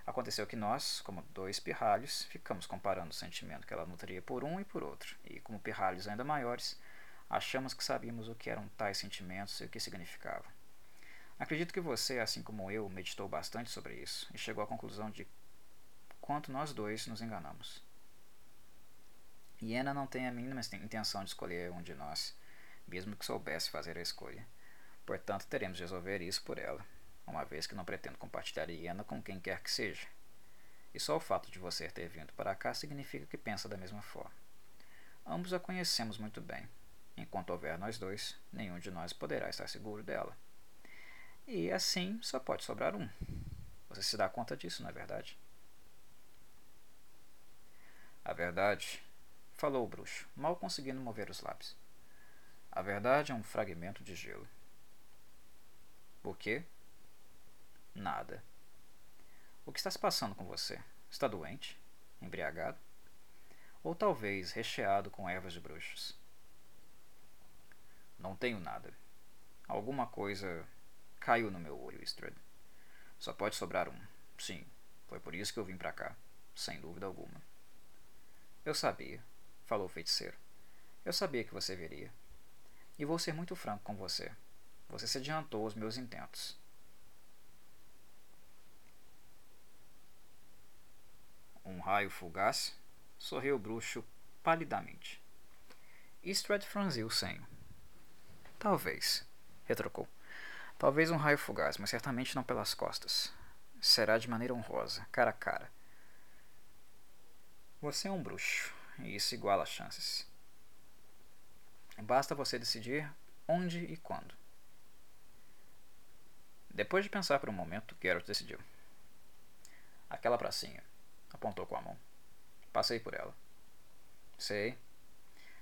Aconteceu que nós, como dois pirralhos, ficamos comparando o sentimento que ela nutria por um e por outro, e como pirralhos ainda maiores, achamos que sabíamos o que eram tais sentimentos e o que significavam. Acredito que você, assim como eu, meditou bastante sobre isso e chegou à conclusão de quanto nós dois nos enganamos. Iena não tem a mínima intenção de escolher um de nós, mesmo que soubesse fazer a escolha. Portanto, teremos de resolver isso por ela uma vez que não pretendo compartilhar Iena com quem quer que seja. E só o fato de você ter vindo para cá significa que pensa da mesma forma. Ambos a conhecemos muito bem. Enquanto houver nós dois, nenhum de nós poderá estar seguro dela. E assim só pode sobrar um. Você se dá conta disso, não é verdade? A verdade, falou o bruxo, mal conseguindo mover os lábios. A verdade é um fragmento de gelo. Por quê? Nada. O que está se passando com você? Está doente? Embriagado? Ou talvez recheado com ervas de bruxos? Não tenho nada. Alguma coisa caiu no meu olho, Istrid. Só pode sobrar um. Sim, foi por isso que eu vim para cá, sem dúvida alguma. Eu sabia, falou o feiticeiro. Eu sabia que você viria. E vou ser muito franco com você. Você se adiantou aos meus intentos. um raio fugaz, sorriu o bruxo palidamente. Istred franziu o senho. Talvez, retrucou. Talvez um raio fugaz, mas certamente não pelas costas. Será de maneira honrosa, cara a cara. Você é um bruxo, e isso iguala as chances. Basta você decidir onde e quando. Depois de pensar por um momento, Geralt decidiu. Aquela pracinha. Apontou com a mão. Passei por ela. Sei.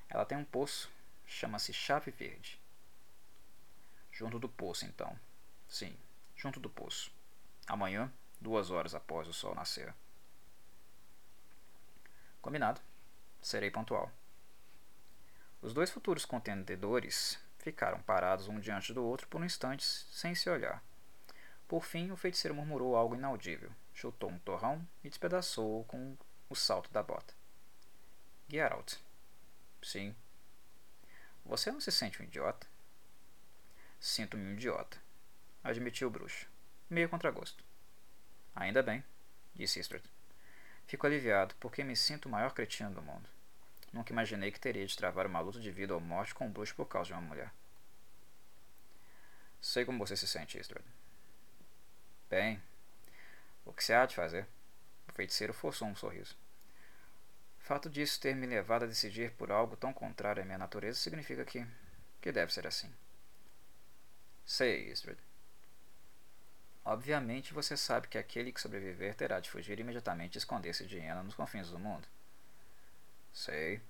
Ela tem um poço. Chama-se Chave Verde. Junto do poço, então. Sim, junto do poço. Amanhã, duas horas após o sol nascer. Combinado. Serei pontual. Os dois futuros contendedores ficaram parados um diante do outro por um instante, sem se olhar. Por fim, o feiticeiro murmurou algo inaudível, chutou um torrão e despedaçou-o com o salto da bota. Geralt. Sim. Você não se sente um idiota? Sinto-me um idiota, admitiu o bruxo, meio contra gosto. Ainda bem, disse Istrid. Fico aliviado, porque me sinto o maior cretino do mundo. Nunca imaginei que teria de travar uma luta de vida ou morte com um bruxo por causa de uma mulher. Sei como você se sente, Istrid. Bem, o que você há de fazer? O feiticeiro forçou um sorriso. O fato disso ter me levado a decidir por algo tão contrário à minha natureza significa que, que deve ser assim. Sei, Istrid. Obviamente você sabe que aquele que sobreviver terá de fugir imediatamente e esconder-se de Hiena nos confins do mundo. Sei.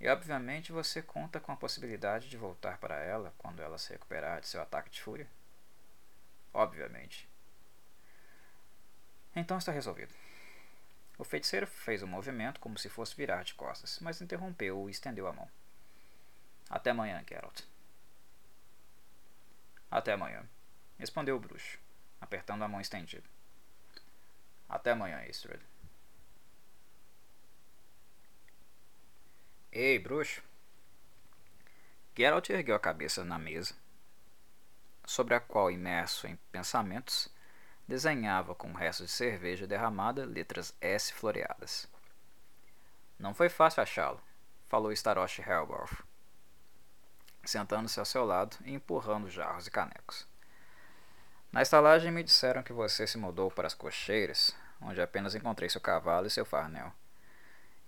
E obviamente você conta com a possibilidade de voltar para ela quando ela se recuperar de seu ataque de fúria? Obviamente. Então está resolvido. O feiticeiro fez um movimento como se fosse virar de costas, mas interrompeu e estendeu a mão. Até amanhã, Geralt. Até amanhã, respondeu o bruxo, apertando a mão estendida. Até amanhã, Istrid. Ei, bruxo. Geralt ergueu a cabeça na mesa, sobre a qual, imerso em pensamentos, desenhava com restos de cerveja derramada letras S floreadas. Não foi fácil achá-lo, falou Starost Helborth, sentando-se ao seu lado e empurrando jarros e canecos. Na estalagem me disseram que você se mudou para as cocheiras, onde apenas encontrei seu cavalo e seu farnel.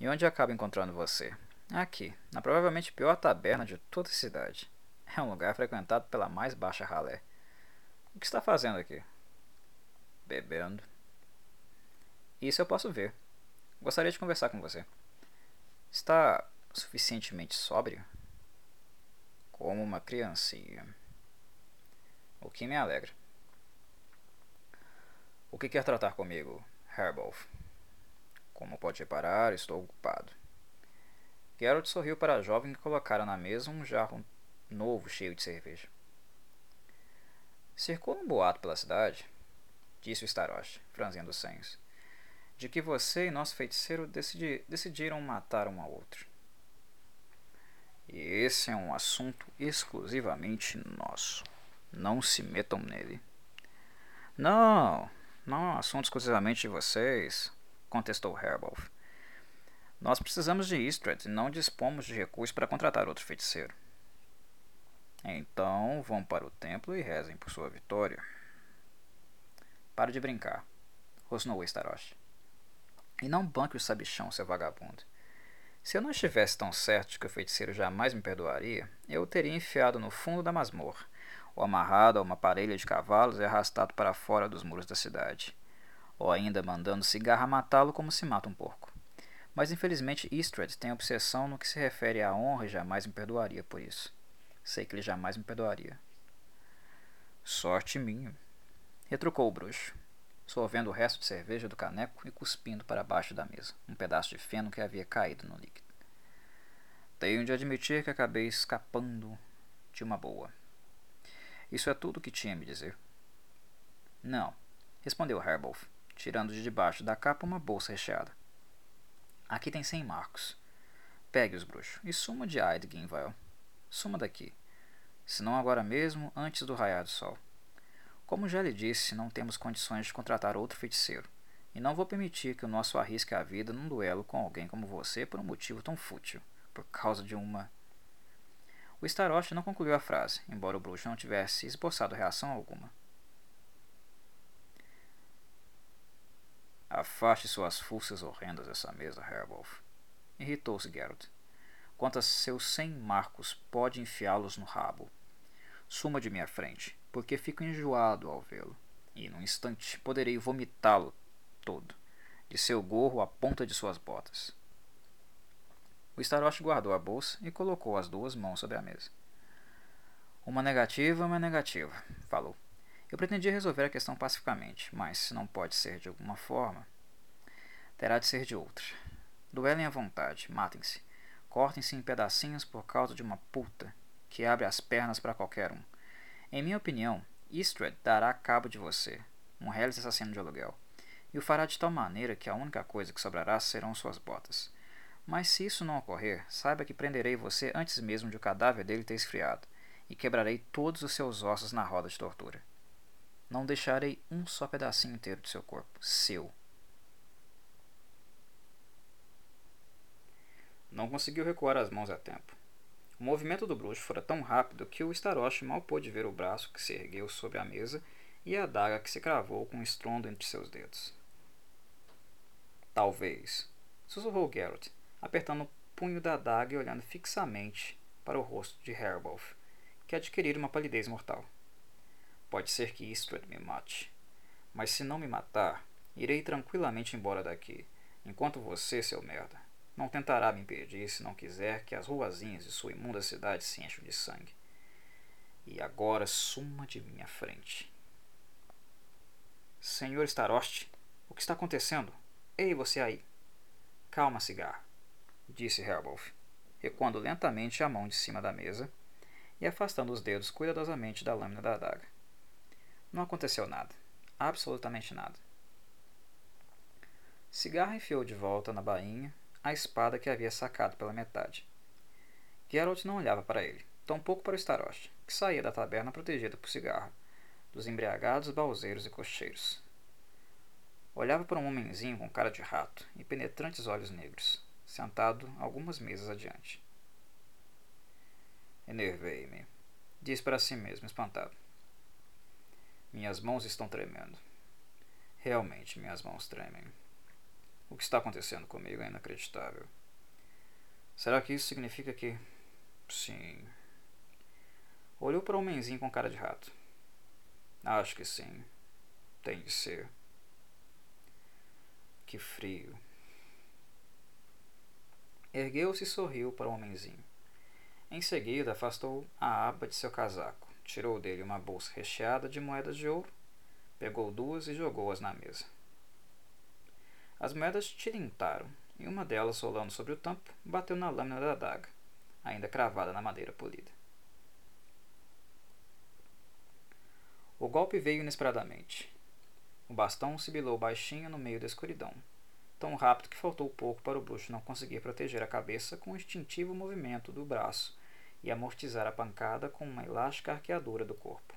E onde acabo encontrando você? Aqui, na provavelmente pior taberna de toda a cidade. É um lugar frequentado pela mais baixa ralé. O que está fazendo aqui? Bebendo. Isso eu posso ver. Gostaria de conversar com você. Está suficientemente sóbrio? Como uma criancinha. O que me alegra. O que quer tratar comigo, Herbolf? Como pode reparar, estou ocupado. Geralt sorriu para a jovem que colocara na mesa um jarro novo cheio de cerveja. Circula um boato pela cidade, disse o Starost, franzindo os senhos, de que você e nosso feiticeiro decidi decidiram matar um ao outro. E esse é um assunto exclusivamente nosso. Não se metam nele. Não, não é um assunto exclusivamente de vocês, contestou Herbolf. Nós precisamos de Istred e não dispomos de recursos para contratar outro feiticeiro. Então vão para o templo e rezem por sua vitória. Pare de brincar, rosnou Starost. E não banque o sabichão, seu vagabundo. Se eu não estivesse tão certo de que o feiticeiro jamais me perdoaria, eu o teria enfiado no fundo da masmorra, ou amarrado a uma parelha de cavalos e arrastado para fora dos muros da cidade, ou ainda mandando cigarra matá-lo como se mata um porco. Mas infelizmente Istred tem obsessão no que se refere à honra e jamais me perdoaria por isso. Sei que ele jamais me perdoaria. Sorte minha, retrucou o bruxo, sorvendo o resto de cerveja do caneco e cuspindo para baixo da mesa um pedaço de feno que havia caído no líquido. Tenho de admitir que acabei escapando de uma boa. Isso é tudo o que tinha a me dizer. Não, respondeu Herbolf, tirando de debaixo da capa uma bolsa recheada. Aqui tem cem marcos. Pegue-os, bruxo, e suma de Eidginvale. Suma daqui. Se não agora mesmo, antes do raiar do sol. Como já lhe disse, não temos condições de contratar outro feiticeiro, e não vou permitir que o nosso arrisque a vida num duelo com alguém como você por um motivo tão fútil, por causa de uma. O Starost não concluiu a frase, embora o bruxo não tivesse esboçado reação alguma. Afaste suas fuças horrendas dessa mesa, Herbolf. Irritou-se Geralt. Quanto a seus cem marcos, pode enfiá-los no rabo. Suma de minha frente porque fico enjoado ao vê-lo, e num instante poderei vomitá-lo todo, de seu gorro à ponta de suas botas. O Starost guardou a bolsa e colocou as duas mãos sobre a mesa. Uma negativa, uma negativa, falou. Eu pretendia resolver a questão pacificamente, mas se não pode ser de alguma forma, terá de ser de outra. Duelem à vontade, matem-se. Cortem-se em pedacinhos por causa de uma puta que abre as pernas para qualquer um. Em minha opinião, Eastred dará cabo de você, um reles assassino de aluguel, e o fará de tal maneira que a única coisa que sobrará serão suas botas. Mas se isso não ocorrer, saiba que prenderei você antes mesmo de o cadáver dele ter esfriado, e quebrarei todos os seus ossos na roda de tortura. Não deixarei um só pedacinho inteiro de seu corpo, seu. Não conseguiu recuar as mãos a tempo. O movimento do bruxo fora tão rápido que o Starost mal pôde ver o braço que se ergueu sobre a mesa e a adaga que se cravou com um estrondo entre seus dedos. Talvez, sussurrou Geralt, apertando o punho da adaga e olhando fixamente para o rosto de Herbolf, que adquirira uma palidez mortal. Pode ser que Istred me mate, mas se não me matar, irei tranquilamente embora daqui, enquanto você, seu merda, não tentará me impedir se não quiser que as ruazinhas de sua imunda cidade se encham de sangue. E agora suma de minha frente. Senhor Starost, o que está acontecendo? Ei, você aí! Calma, cigarro, disse Herbolf, recuando lentamente a mão de cima da mesa e afastando os dedos cuidadosamente da lâmina da adaga. Não aconteceu nada. Absolutamente nada. Cigarra enfiou de volta na bainha a espada que havia sacado pela metade. Geralt não olhava para ele, tampouco para o Starost, que saía da taberna protegido por cigarro, dos embriagados balzeiros e cocheiros. Olhava para um homenzinho com cara de rato e penetrantes olhos negros, sentado algumas mesas adiante. Enervei-me, disse para si mesmo, espantado. Minhas mãos estão tremendo. Realmente, minhas mãos tremem. O que está acontecendo comigo é inacreditável. Será que isso significa que. Sim. Olhou para o homenzinho com cara de rato. Acho que sim. Tem de ser. Que frio. Ergueu-se e sorriu para o homenzinho. Em seguida, afastou a aba de seu casaco, tirou dele uma bolsa recheada de moedas de ouro, pegou duas e jogou-as na mesa. As moedas tilintaram, e uma delas, rolando sobre o tampo, bateu na lâmina da adaga, ainda cravada na madeira polida. O golpe veio inesperadamente. O bastão sibilou baixinho no meio da escuridão, tão rápido que faltou pouco para o bruxo não conseguir proteger a cabeça com o instintivo movimento do braço e amortizar a pancada com uma elástica arqueadura do corpo.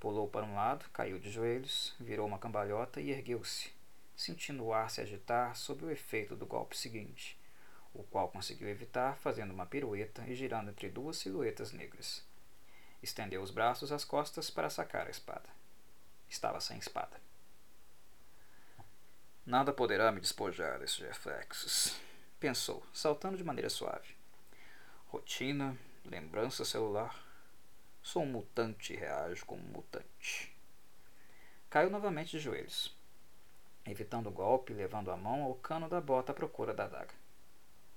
Pulou para um lado, caiu de joelhos, virou uma cambalhota e ergueu-se, sentindo o ar se agitar sob o efeito do golpe seguinte, o qual conseguiu evitar fazendo uma pirueta e girando entre duas silhuetas negras. Estendeu os braços às costas para sacar a espada. Estava sem espada. Nada poderá me despojar desses reflexos, pensou, saltando de maneira suave. Rotina, lembrança celular. Sou um mutante e reajo como um mutante. Caiu novamente de joelhos evitando o golpe, levando a mão ao cano da bota à procura da adaga.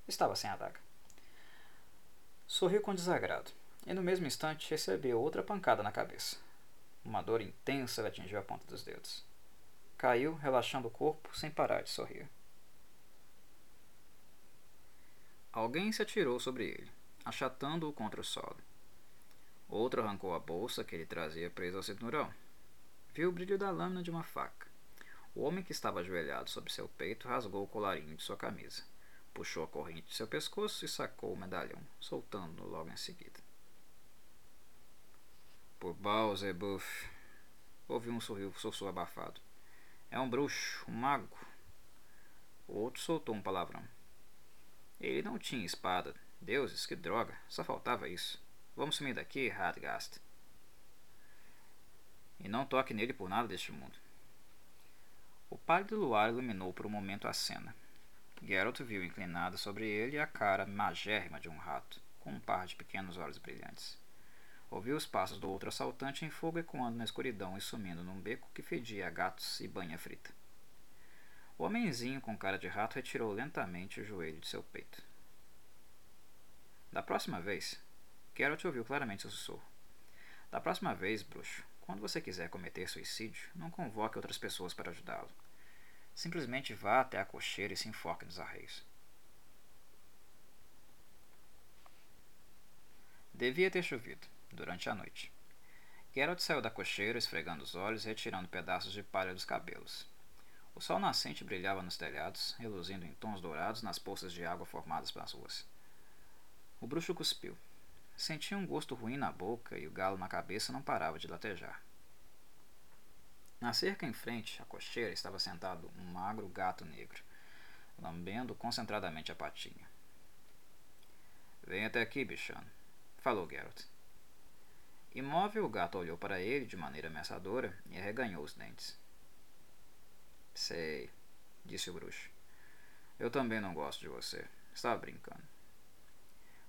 Estava sem a adaga. Sorriu com desagrado, e no mesmo instante recebeu outra pancada na cabeça. Uma dor intensa lhe atingiu a ponta dos dedos. Caiu, relaxando o corpo, sem parar de sorrir. Alguém se atirou sobre ele, achatando-o contra o solo. Outro arrancou a bolsa que ele trazia presa ao cinturão. Viu o brilho da lâmina de uma faca. O homem que estava ajoelhado sobre seu peito rasgou o colarinho de sua camisa, puxou a corrente de seu pescoço e sacou o medalhão, soltando-no logo em seguida. Por Baalzebuf, ouviu um sussurro abafado. É um bruxo, um mago. O outro soltou um palavrão. Ele não tinha espada. Deuses, que droga, só faltava isso. Vamos sumir daqui, Radgast. E não toque nele por nada deste mundo. O pálido luar iluminou por um momento a cena. Geralt viu inclinada sobre ele a cara magérrima de um rato, com um par de pequenos olhos brilhantes. Ouviu os passos do outro assaltante em fogo ecoando na escuridão e sumindo num beco que fedia a gatos e banha frita. O homenzinho com cara de rato retirou lentamente o joelho de seu peito. Da próxima vez, Geralt ouviu claramente seu sussurro. Da próxima vez, bruxo, quando você quiser cometer suicídio, não convoque outras pessoas para ajudá-lo. Simplesmente vá até a cocheira e se enfoque nos arreios. Devia ter chovido, durante a noite. Geralt saiu da cocheira, esfregando os olhos e retirando pedaços de palha dos cabelos. O sol nascente brilhava nos telhados, reluzindo em tons dourados nas poças de água formadas pelas ruas. O bruxo cuspiu, Sentia um gosto ruim na boca e o galo na cabeça não parava de latejar. Na cerca em frente à cocheira estava sentado um magro gato negro, lambendo concentradamente a patinha. Vem até aqui, bichano, falou Geralt. Imóvel, o gato olhou para ele de maneira ameaçadora e arreganhou os dentes. Sei, disse o bruxo. Eu também não gosto de você. Estava brincando.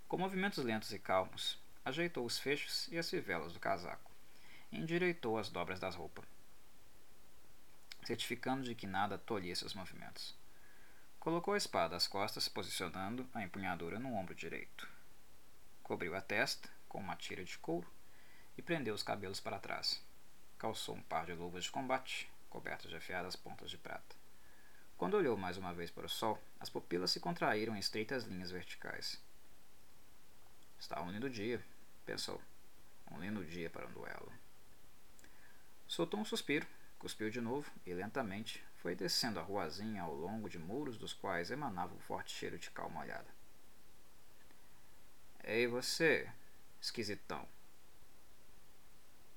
Com movimentos lentos e calmos, ajeitou os fechos e as fivelas do casaco. Endireitou as dobras das roupas certificando de que nada tolhia seus movimentos. Colocou a espada às costas, posicionando a empunhadura no ombro direito. Cobriu a testa com uma tira de couro e prendeu os cabelos para trás. Calçou um par de luvas de combate, cobertas de afiadas pontas de prata. Quando olhou mais uma vez para o sol, as pupilas se contraíram em estreitas linhas verticais. Está um lindo dia, pensou. Um lindo dia para um duelo. Soltou um suspiro Cuspiu de novo e lentamente foi descendo a ruazinha ao longo de muros dos quais emanava um forte cheiro de cal molhada. Ei você, esquisitão!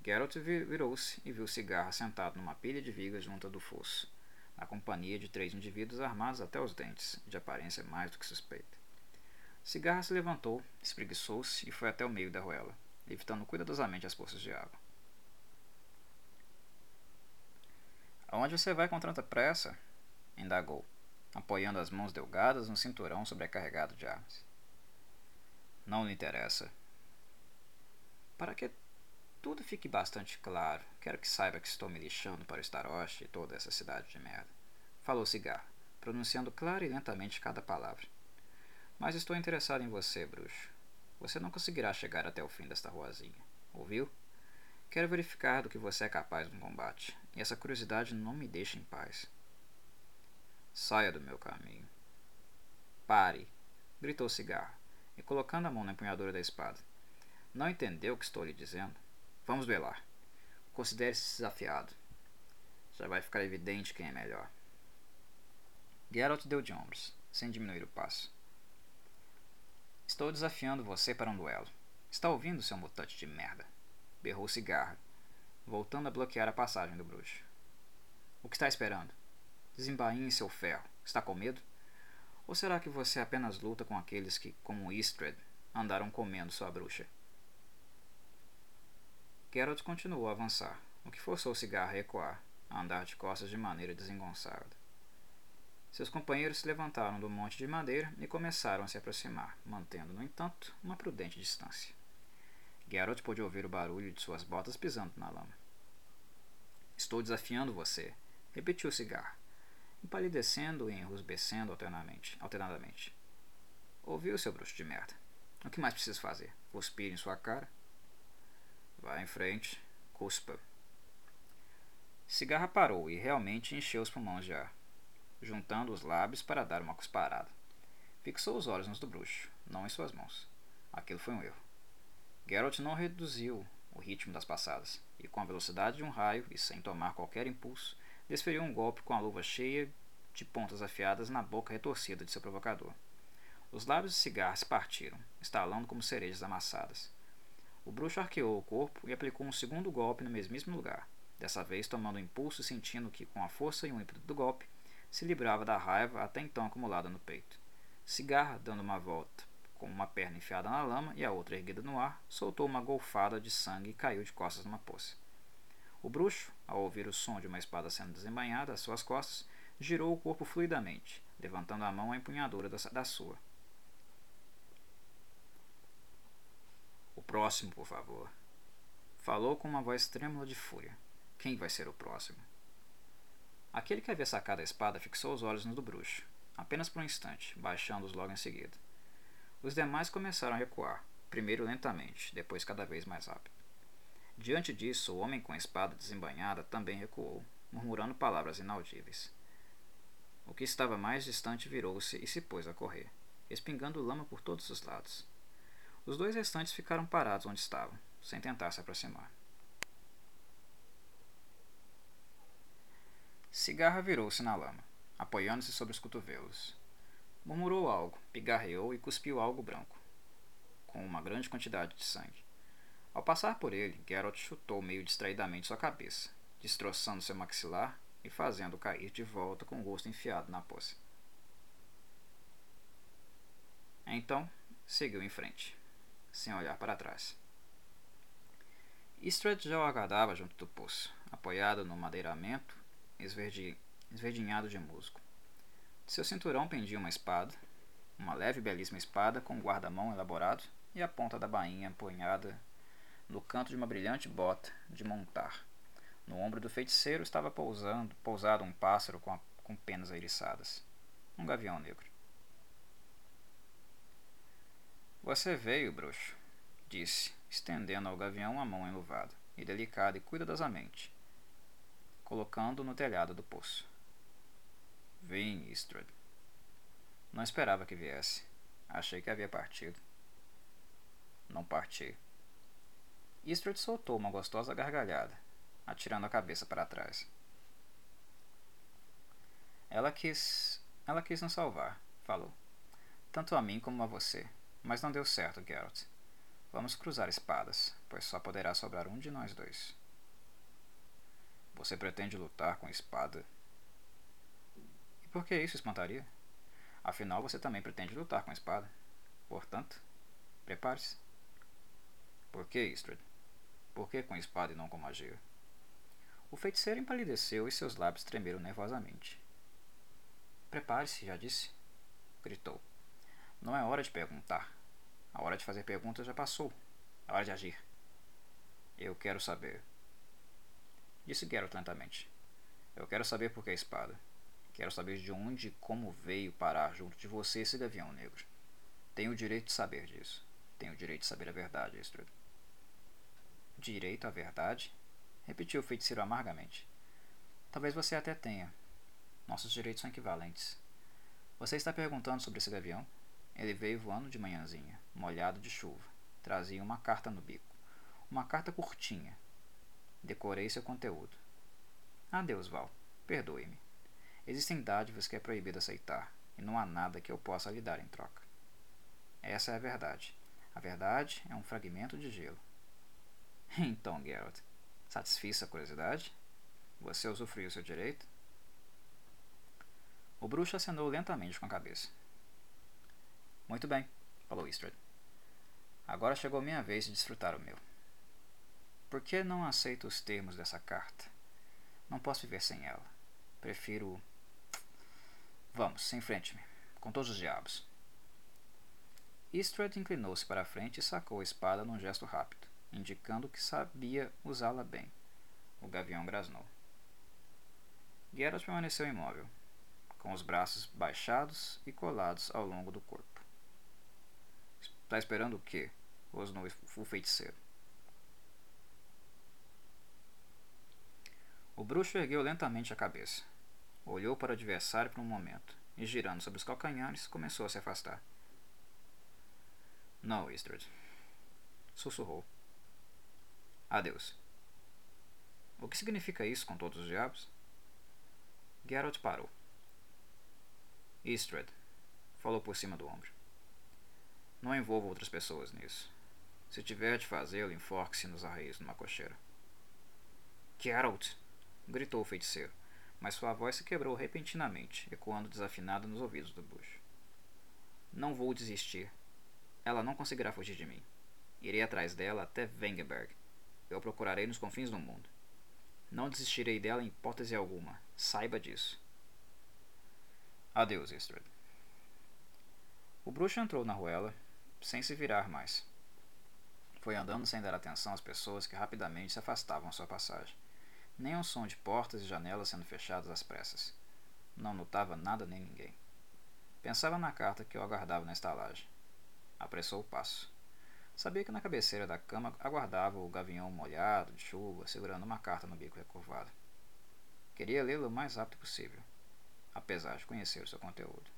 Geralt virou-se e viu Cigarra sentado numa pilha de vigas junto do fosso, na companhia de três indivíduos armados até os dentes, de aparência mais do que suspeita. Cigarra se levantou, espreguiçou-se e foi até o meio da ruela, evitando cuidadosamente as poças de água. Aonde você vai com tanta pressa? indagou, apoiando as mãos delgadas no cinturão sobrecarregado de armas. Não lhe interessa. Para que tudo fique bastante claro, quero que saiba que estou me lixando para o Staroste e toda essa cidade de merda. Falou Cigarro, pronunciando claro e lentamente cada palavra. Mas estou interessado em você, bruxo. Você não conseguirá chegar até o fim desta ruazinha. Ouviu? Quero verificar do que você é capaz no combate, e essa curiosidade não me deixa em paz. Saia do meu caminho. Pare! gritou o cigarro, e colocando a mão na empunhadura da espada. Não entendeu o que estou lhe dizendo? Vamos duelar. Considere-se desafiado. Já vai ficar evidente quem é melhor. Geralt deu de ombros, sem diminuir o passo. Estou desafiando você para um duelo. Está ouvindo, seu mutante de merda? berrou Cigarra, voltando a bloquear a passagem do bruxo. O que está esperando? Desembainhe seu ferro. Está com medo? Ou será que você apenas luta com aqueles que, como Istred, andaram comendo sua bruxa? Geralt continuou a avançar, o que forçou o cigarro a recuar, a andar de costas de maneira desengonçada. Seus companheiros se levantaram do monte de madeira e começaram a se aproximar, mantendo, no entanto, uma prudente distância. Geralt pôde ouvir o barulho de suas botas pisando na lama. Estou desafiando você, repetiu o cigarro, empalidecendo e enrusbecendo alternadamente. alternadamente. Ouviu, seu bruxo de merda? O que mais preciso fazer? Cuspir em sua cara? Vá em frente, cuspa. Cigarra parou e realmente encheu os pulmões de ar, juntando os lábios para dar uma cusparada. Fixou os olhos nos do bruxo, não em suas mãos. Aquilo foi um erro. Geralt não reduziu o ritmo das passadas, e com a velocidade de um raio e sem tomar qualquer impulso, desferiu um golpe com a luva cheia de pontas afiadas na boca retorcida de seu provocador. Os lábios de cigarro se partiram, estalando como cerejas amassadas. O bruxo arqueou o corpo e aplicou um segundo golpe no mesmíssimo lugar, dessa vez tomando impulso e sentindo que, com a força e o ímpeto do golpe, se livrava da raiva até então acumulada no peito. Cigarra, dando uma volta com uma perna enfiada na lama e a outra erguida no ar, soltou uma golfada de sangue e caiu de costas numa poça. O bruxo, ao ouvir o som de uma espada sendo desembainhada às suas costas, girou o corpo fluidamente, levantando a mão à empunhadura da sua. O próximo, por favor. Falou com uma voz trêmula de fúria. Quem vai ser o próximo? Aquele que havia sacado a espada fixou os olhos no do bruxo, apenas por um instante, baixando-os logo em seguida. Os demais começaram a recuar, primeiro lentamente, depois cada vez mais rápido. Diante disso, o homem com a espada desembainhada também recuou, murmurando palavras inaudíveis. O que estava mais distante virou-se e se pôs a correr, espingando lama por todos os lados. Os dois restantes ficaram parados onde estavam, sem tentar se aproximar. Cigarra virou-se na lama, apoiando-se sobre os cotovelos. Murmurou algo, pigarreou e cuspiu algo branco, com uma grande quantidade de sangue. Ao passar por ele, Geralt chutou meio distraidamente sua cabeça, destroçando seu maxilar e fazendo cair de volta com o rosto enfiado na poça. Então, seguiu em frente, sem olhar para trás. Istred já o aguardava junto do poço, apoiado no madeiramento esverdi, esverdinhado de musgo. De seu cinturão pendia uma espada, uma leve e belíssima espada com um guarda-mão elaborado e a ponta da bainha apunhada no canto de uma brilhante bota de montar. No ombro do feiticeiro estava pousando, pousado um pássaro com, a, com penas eriçadas. Um gavião negro. Você veio, bruxo, disse, estendendo ao gavião a mão enluvada, e delicada e cuidadosamente, colocando no telhado do poço. Vim, Istrad. Não esperava que viesse. Achei que havia partido. Não parti. Istrad soltou uma gostosa gargalhada, atirando a cabeça para trás. Ela quis. Ela quis nos salvar, falou. Tanto a mim como a você. Mas não deu certo, Geralt. Vamos cruzar espadas, pois só poderá sobrar um de nós dois. Você pretende lutar com espada? E por que isso espantaria? Afinal, você também pretende lutar com espada. Portanto, prepare-se. Por que, Istrid? Por que com espada e não com magia? O feiticeiro empalideceu e seus lábios tremeram nervosamente. Prepare-se, já disse. Gritou. Não é hora de perguntar. A hora de fazer perguntas já passou. É hora de agir. Eu quero saber. Disse Geralt lentamente. Eu quero saber por que a espada. Quero saber de onde e como veio parar junto de você esse gavião negro. Tenho o direito de saber disso. Tenho o direito de saber a verdade, Estrid. Direito à verdade? Repetiu o feiticeiro amargamente. Talvez você até tenha. Nossos direitos são equivalentes. Você está perguntando sobre esse gavião? Ele veio voando de manhãzinha, molhado de chuva. Trazia uma carta no bico. Uma carta curtinha. Decorei seu conteúdo. Adeus, Val. Perdoe-me. Existem dádivas que é proibido aceitar, e não há nada que eu possa lhe dar em troca. Essa é a verdade. A verdade é um fragmento de gelo. <laughs> Então, Geralt, satisfiz a curiosidade? Você usufruiu seu direito? O bruxo acenou lentamente com a cabeça. Muito bem, falou Istrid. Agora chegou minha vez de desfrutar o meu. Por que não aceito os termos dessa carta? Não posso viver sem ela. Prefiro. Vamos, enfrente-me, com todos os diabos. Istrid inclinou-se para a frente e sacou a espada num gesto rápido, indicando que sabia usá-la bem. O gavião grasnou. Geralt permaneceu imóvel, com os braços baixados e colados ao longo do corpo. Tá esperando o quê? rosnou o feiticeiro. O bruxo ergueu lentamente a cabeça. Olhou para o adversário por um momento e, girando sobre os calcanhares, começou a se afastar. Não, Istrid. Sussurrou. Adeus. O que significa isso com todos os diabos? Geralt parou. Istrid. Falou por cima do ombro. Não envolva outras pessoas nisso. Se tiver de fazê-lo, enforque-se nos arreios numa cocheira. Geralt! Gritou o feiticeiro, mas sua voz se quebrou repentinamente, ecoando desafinada nos ouvidos do bucho. Não vou desistir. Ela não conseguirá fugir de mim. Irei atrás dela até Wengenberg. Eu a procurarei nos confins do mundo. Não desistirei dela em hipótese alguma. Saiba disso. Adeus, Istrid. O bruxo entrou na ruela, sem se virar mais. Foi andando sem dar atenção às pessoas que rapidamente se afastavam à sua passagem. Nem um som de portas e janelas sendo fechadas às pressas. Não notava nada nem ninguém. Pensava na carta que eu aguardava na estalagem. Apressou o passo. Sabia que na cabeceira da cama aguardava o gavião molhado de chuva, segurando uma carta no bico recurvado. Queria lê-la o mais rápido possível, apesar de conhecer o seu conteúdo.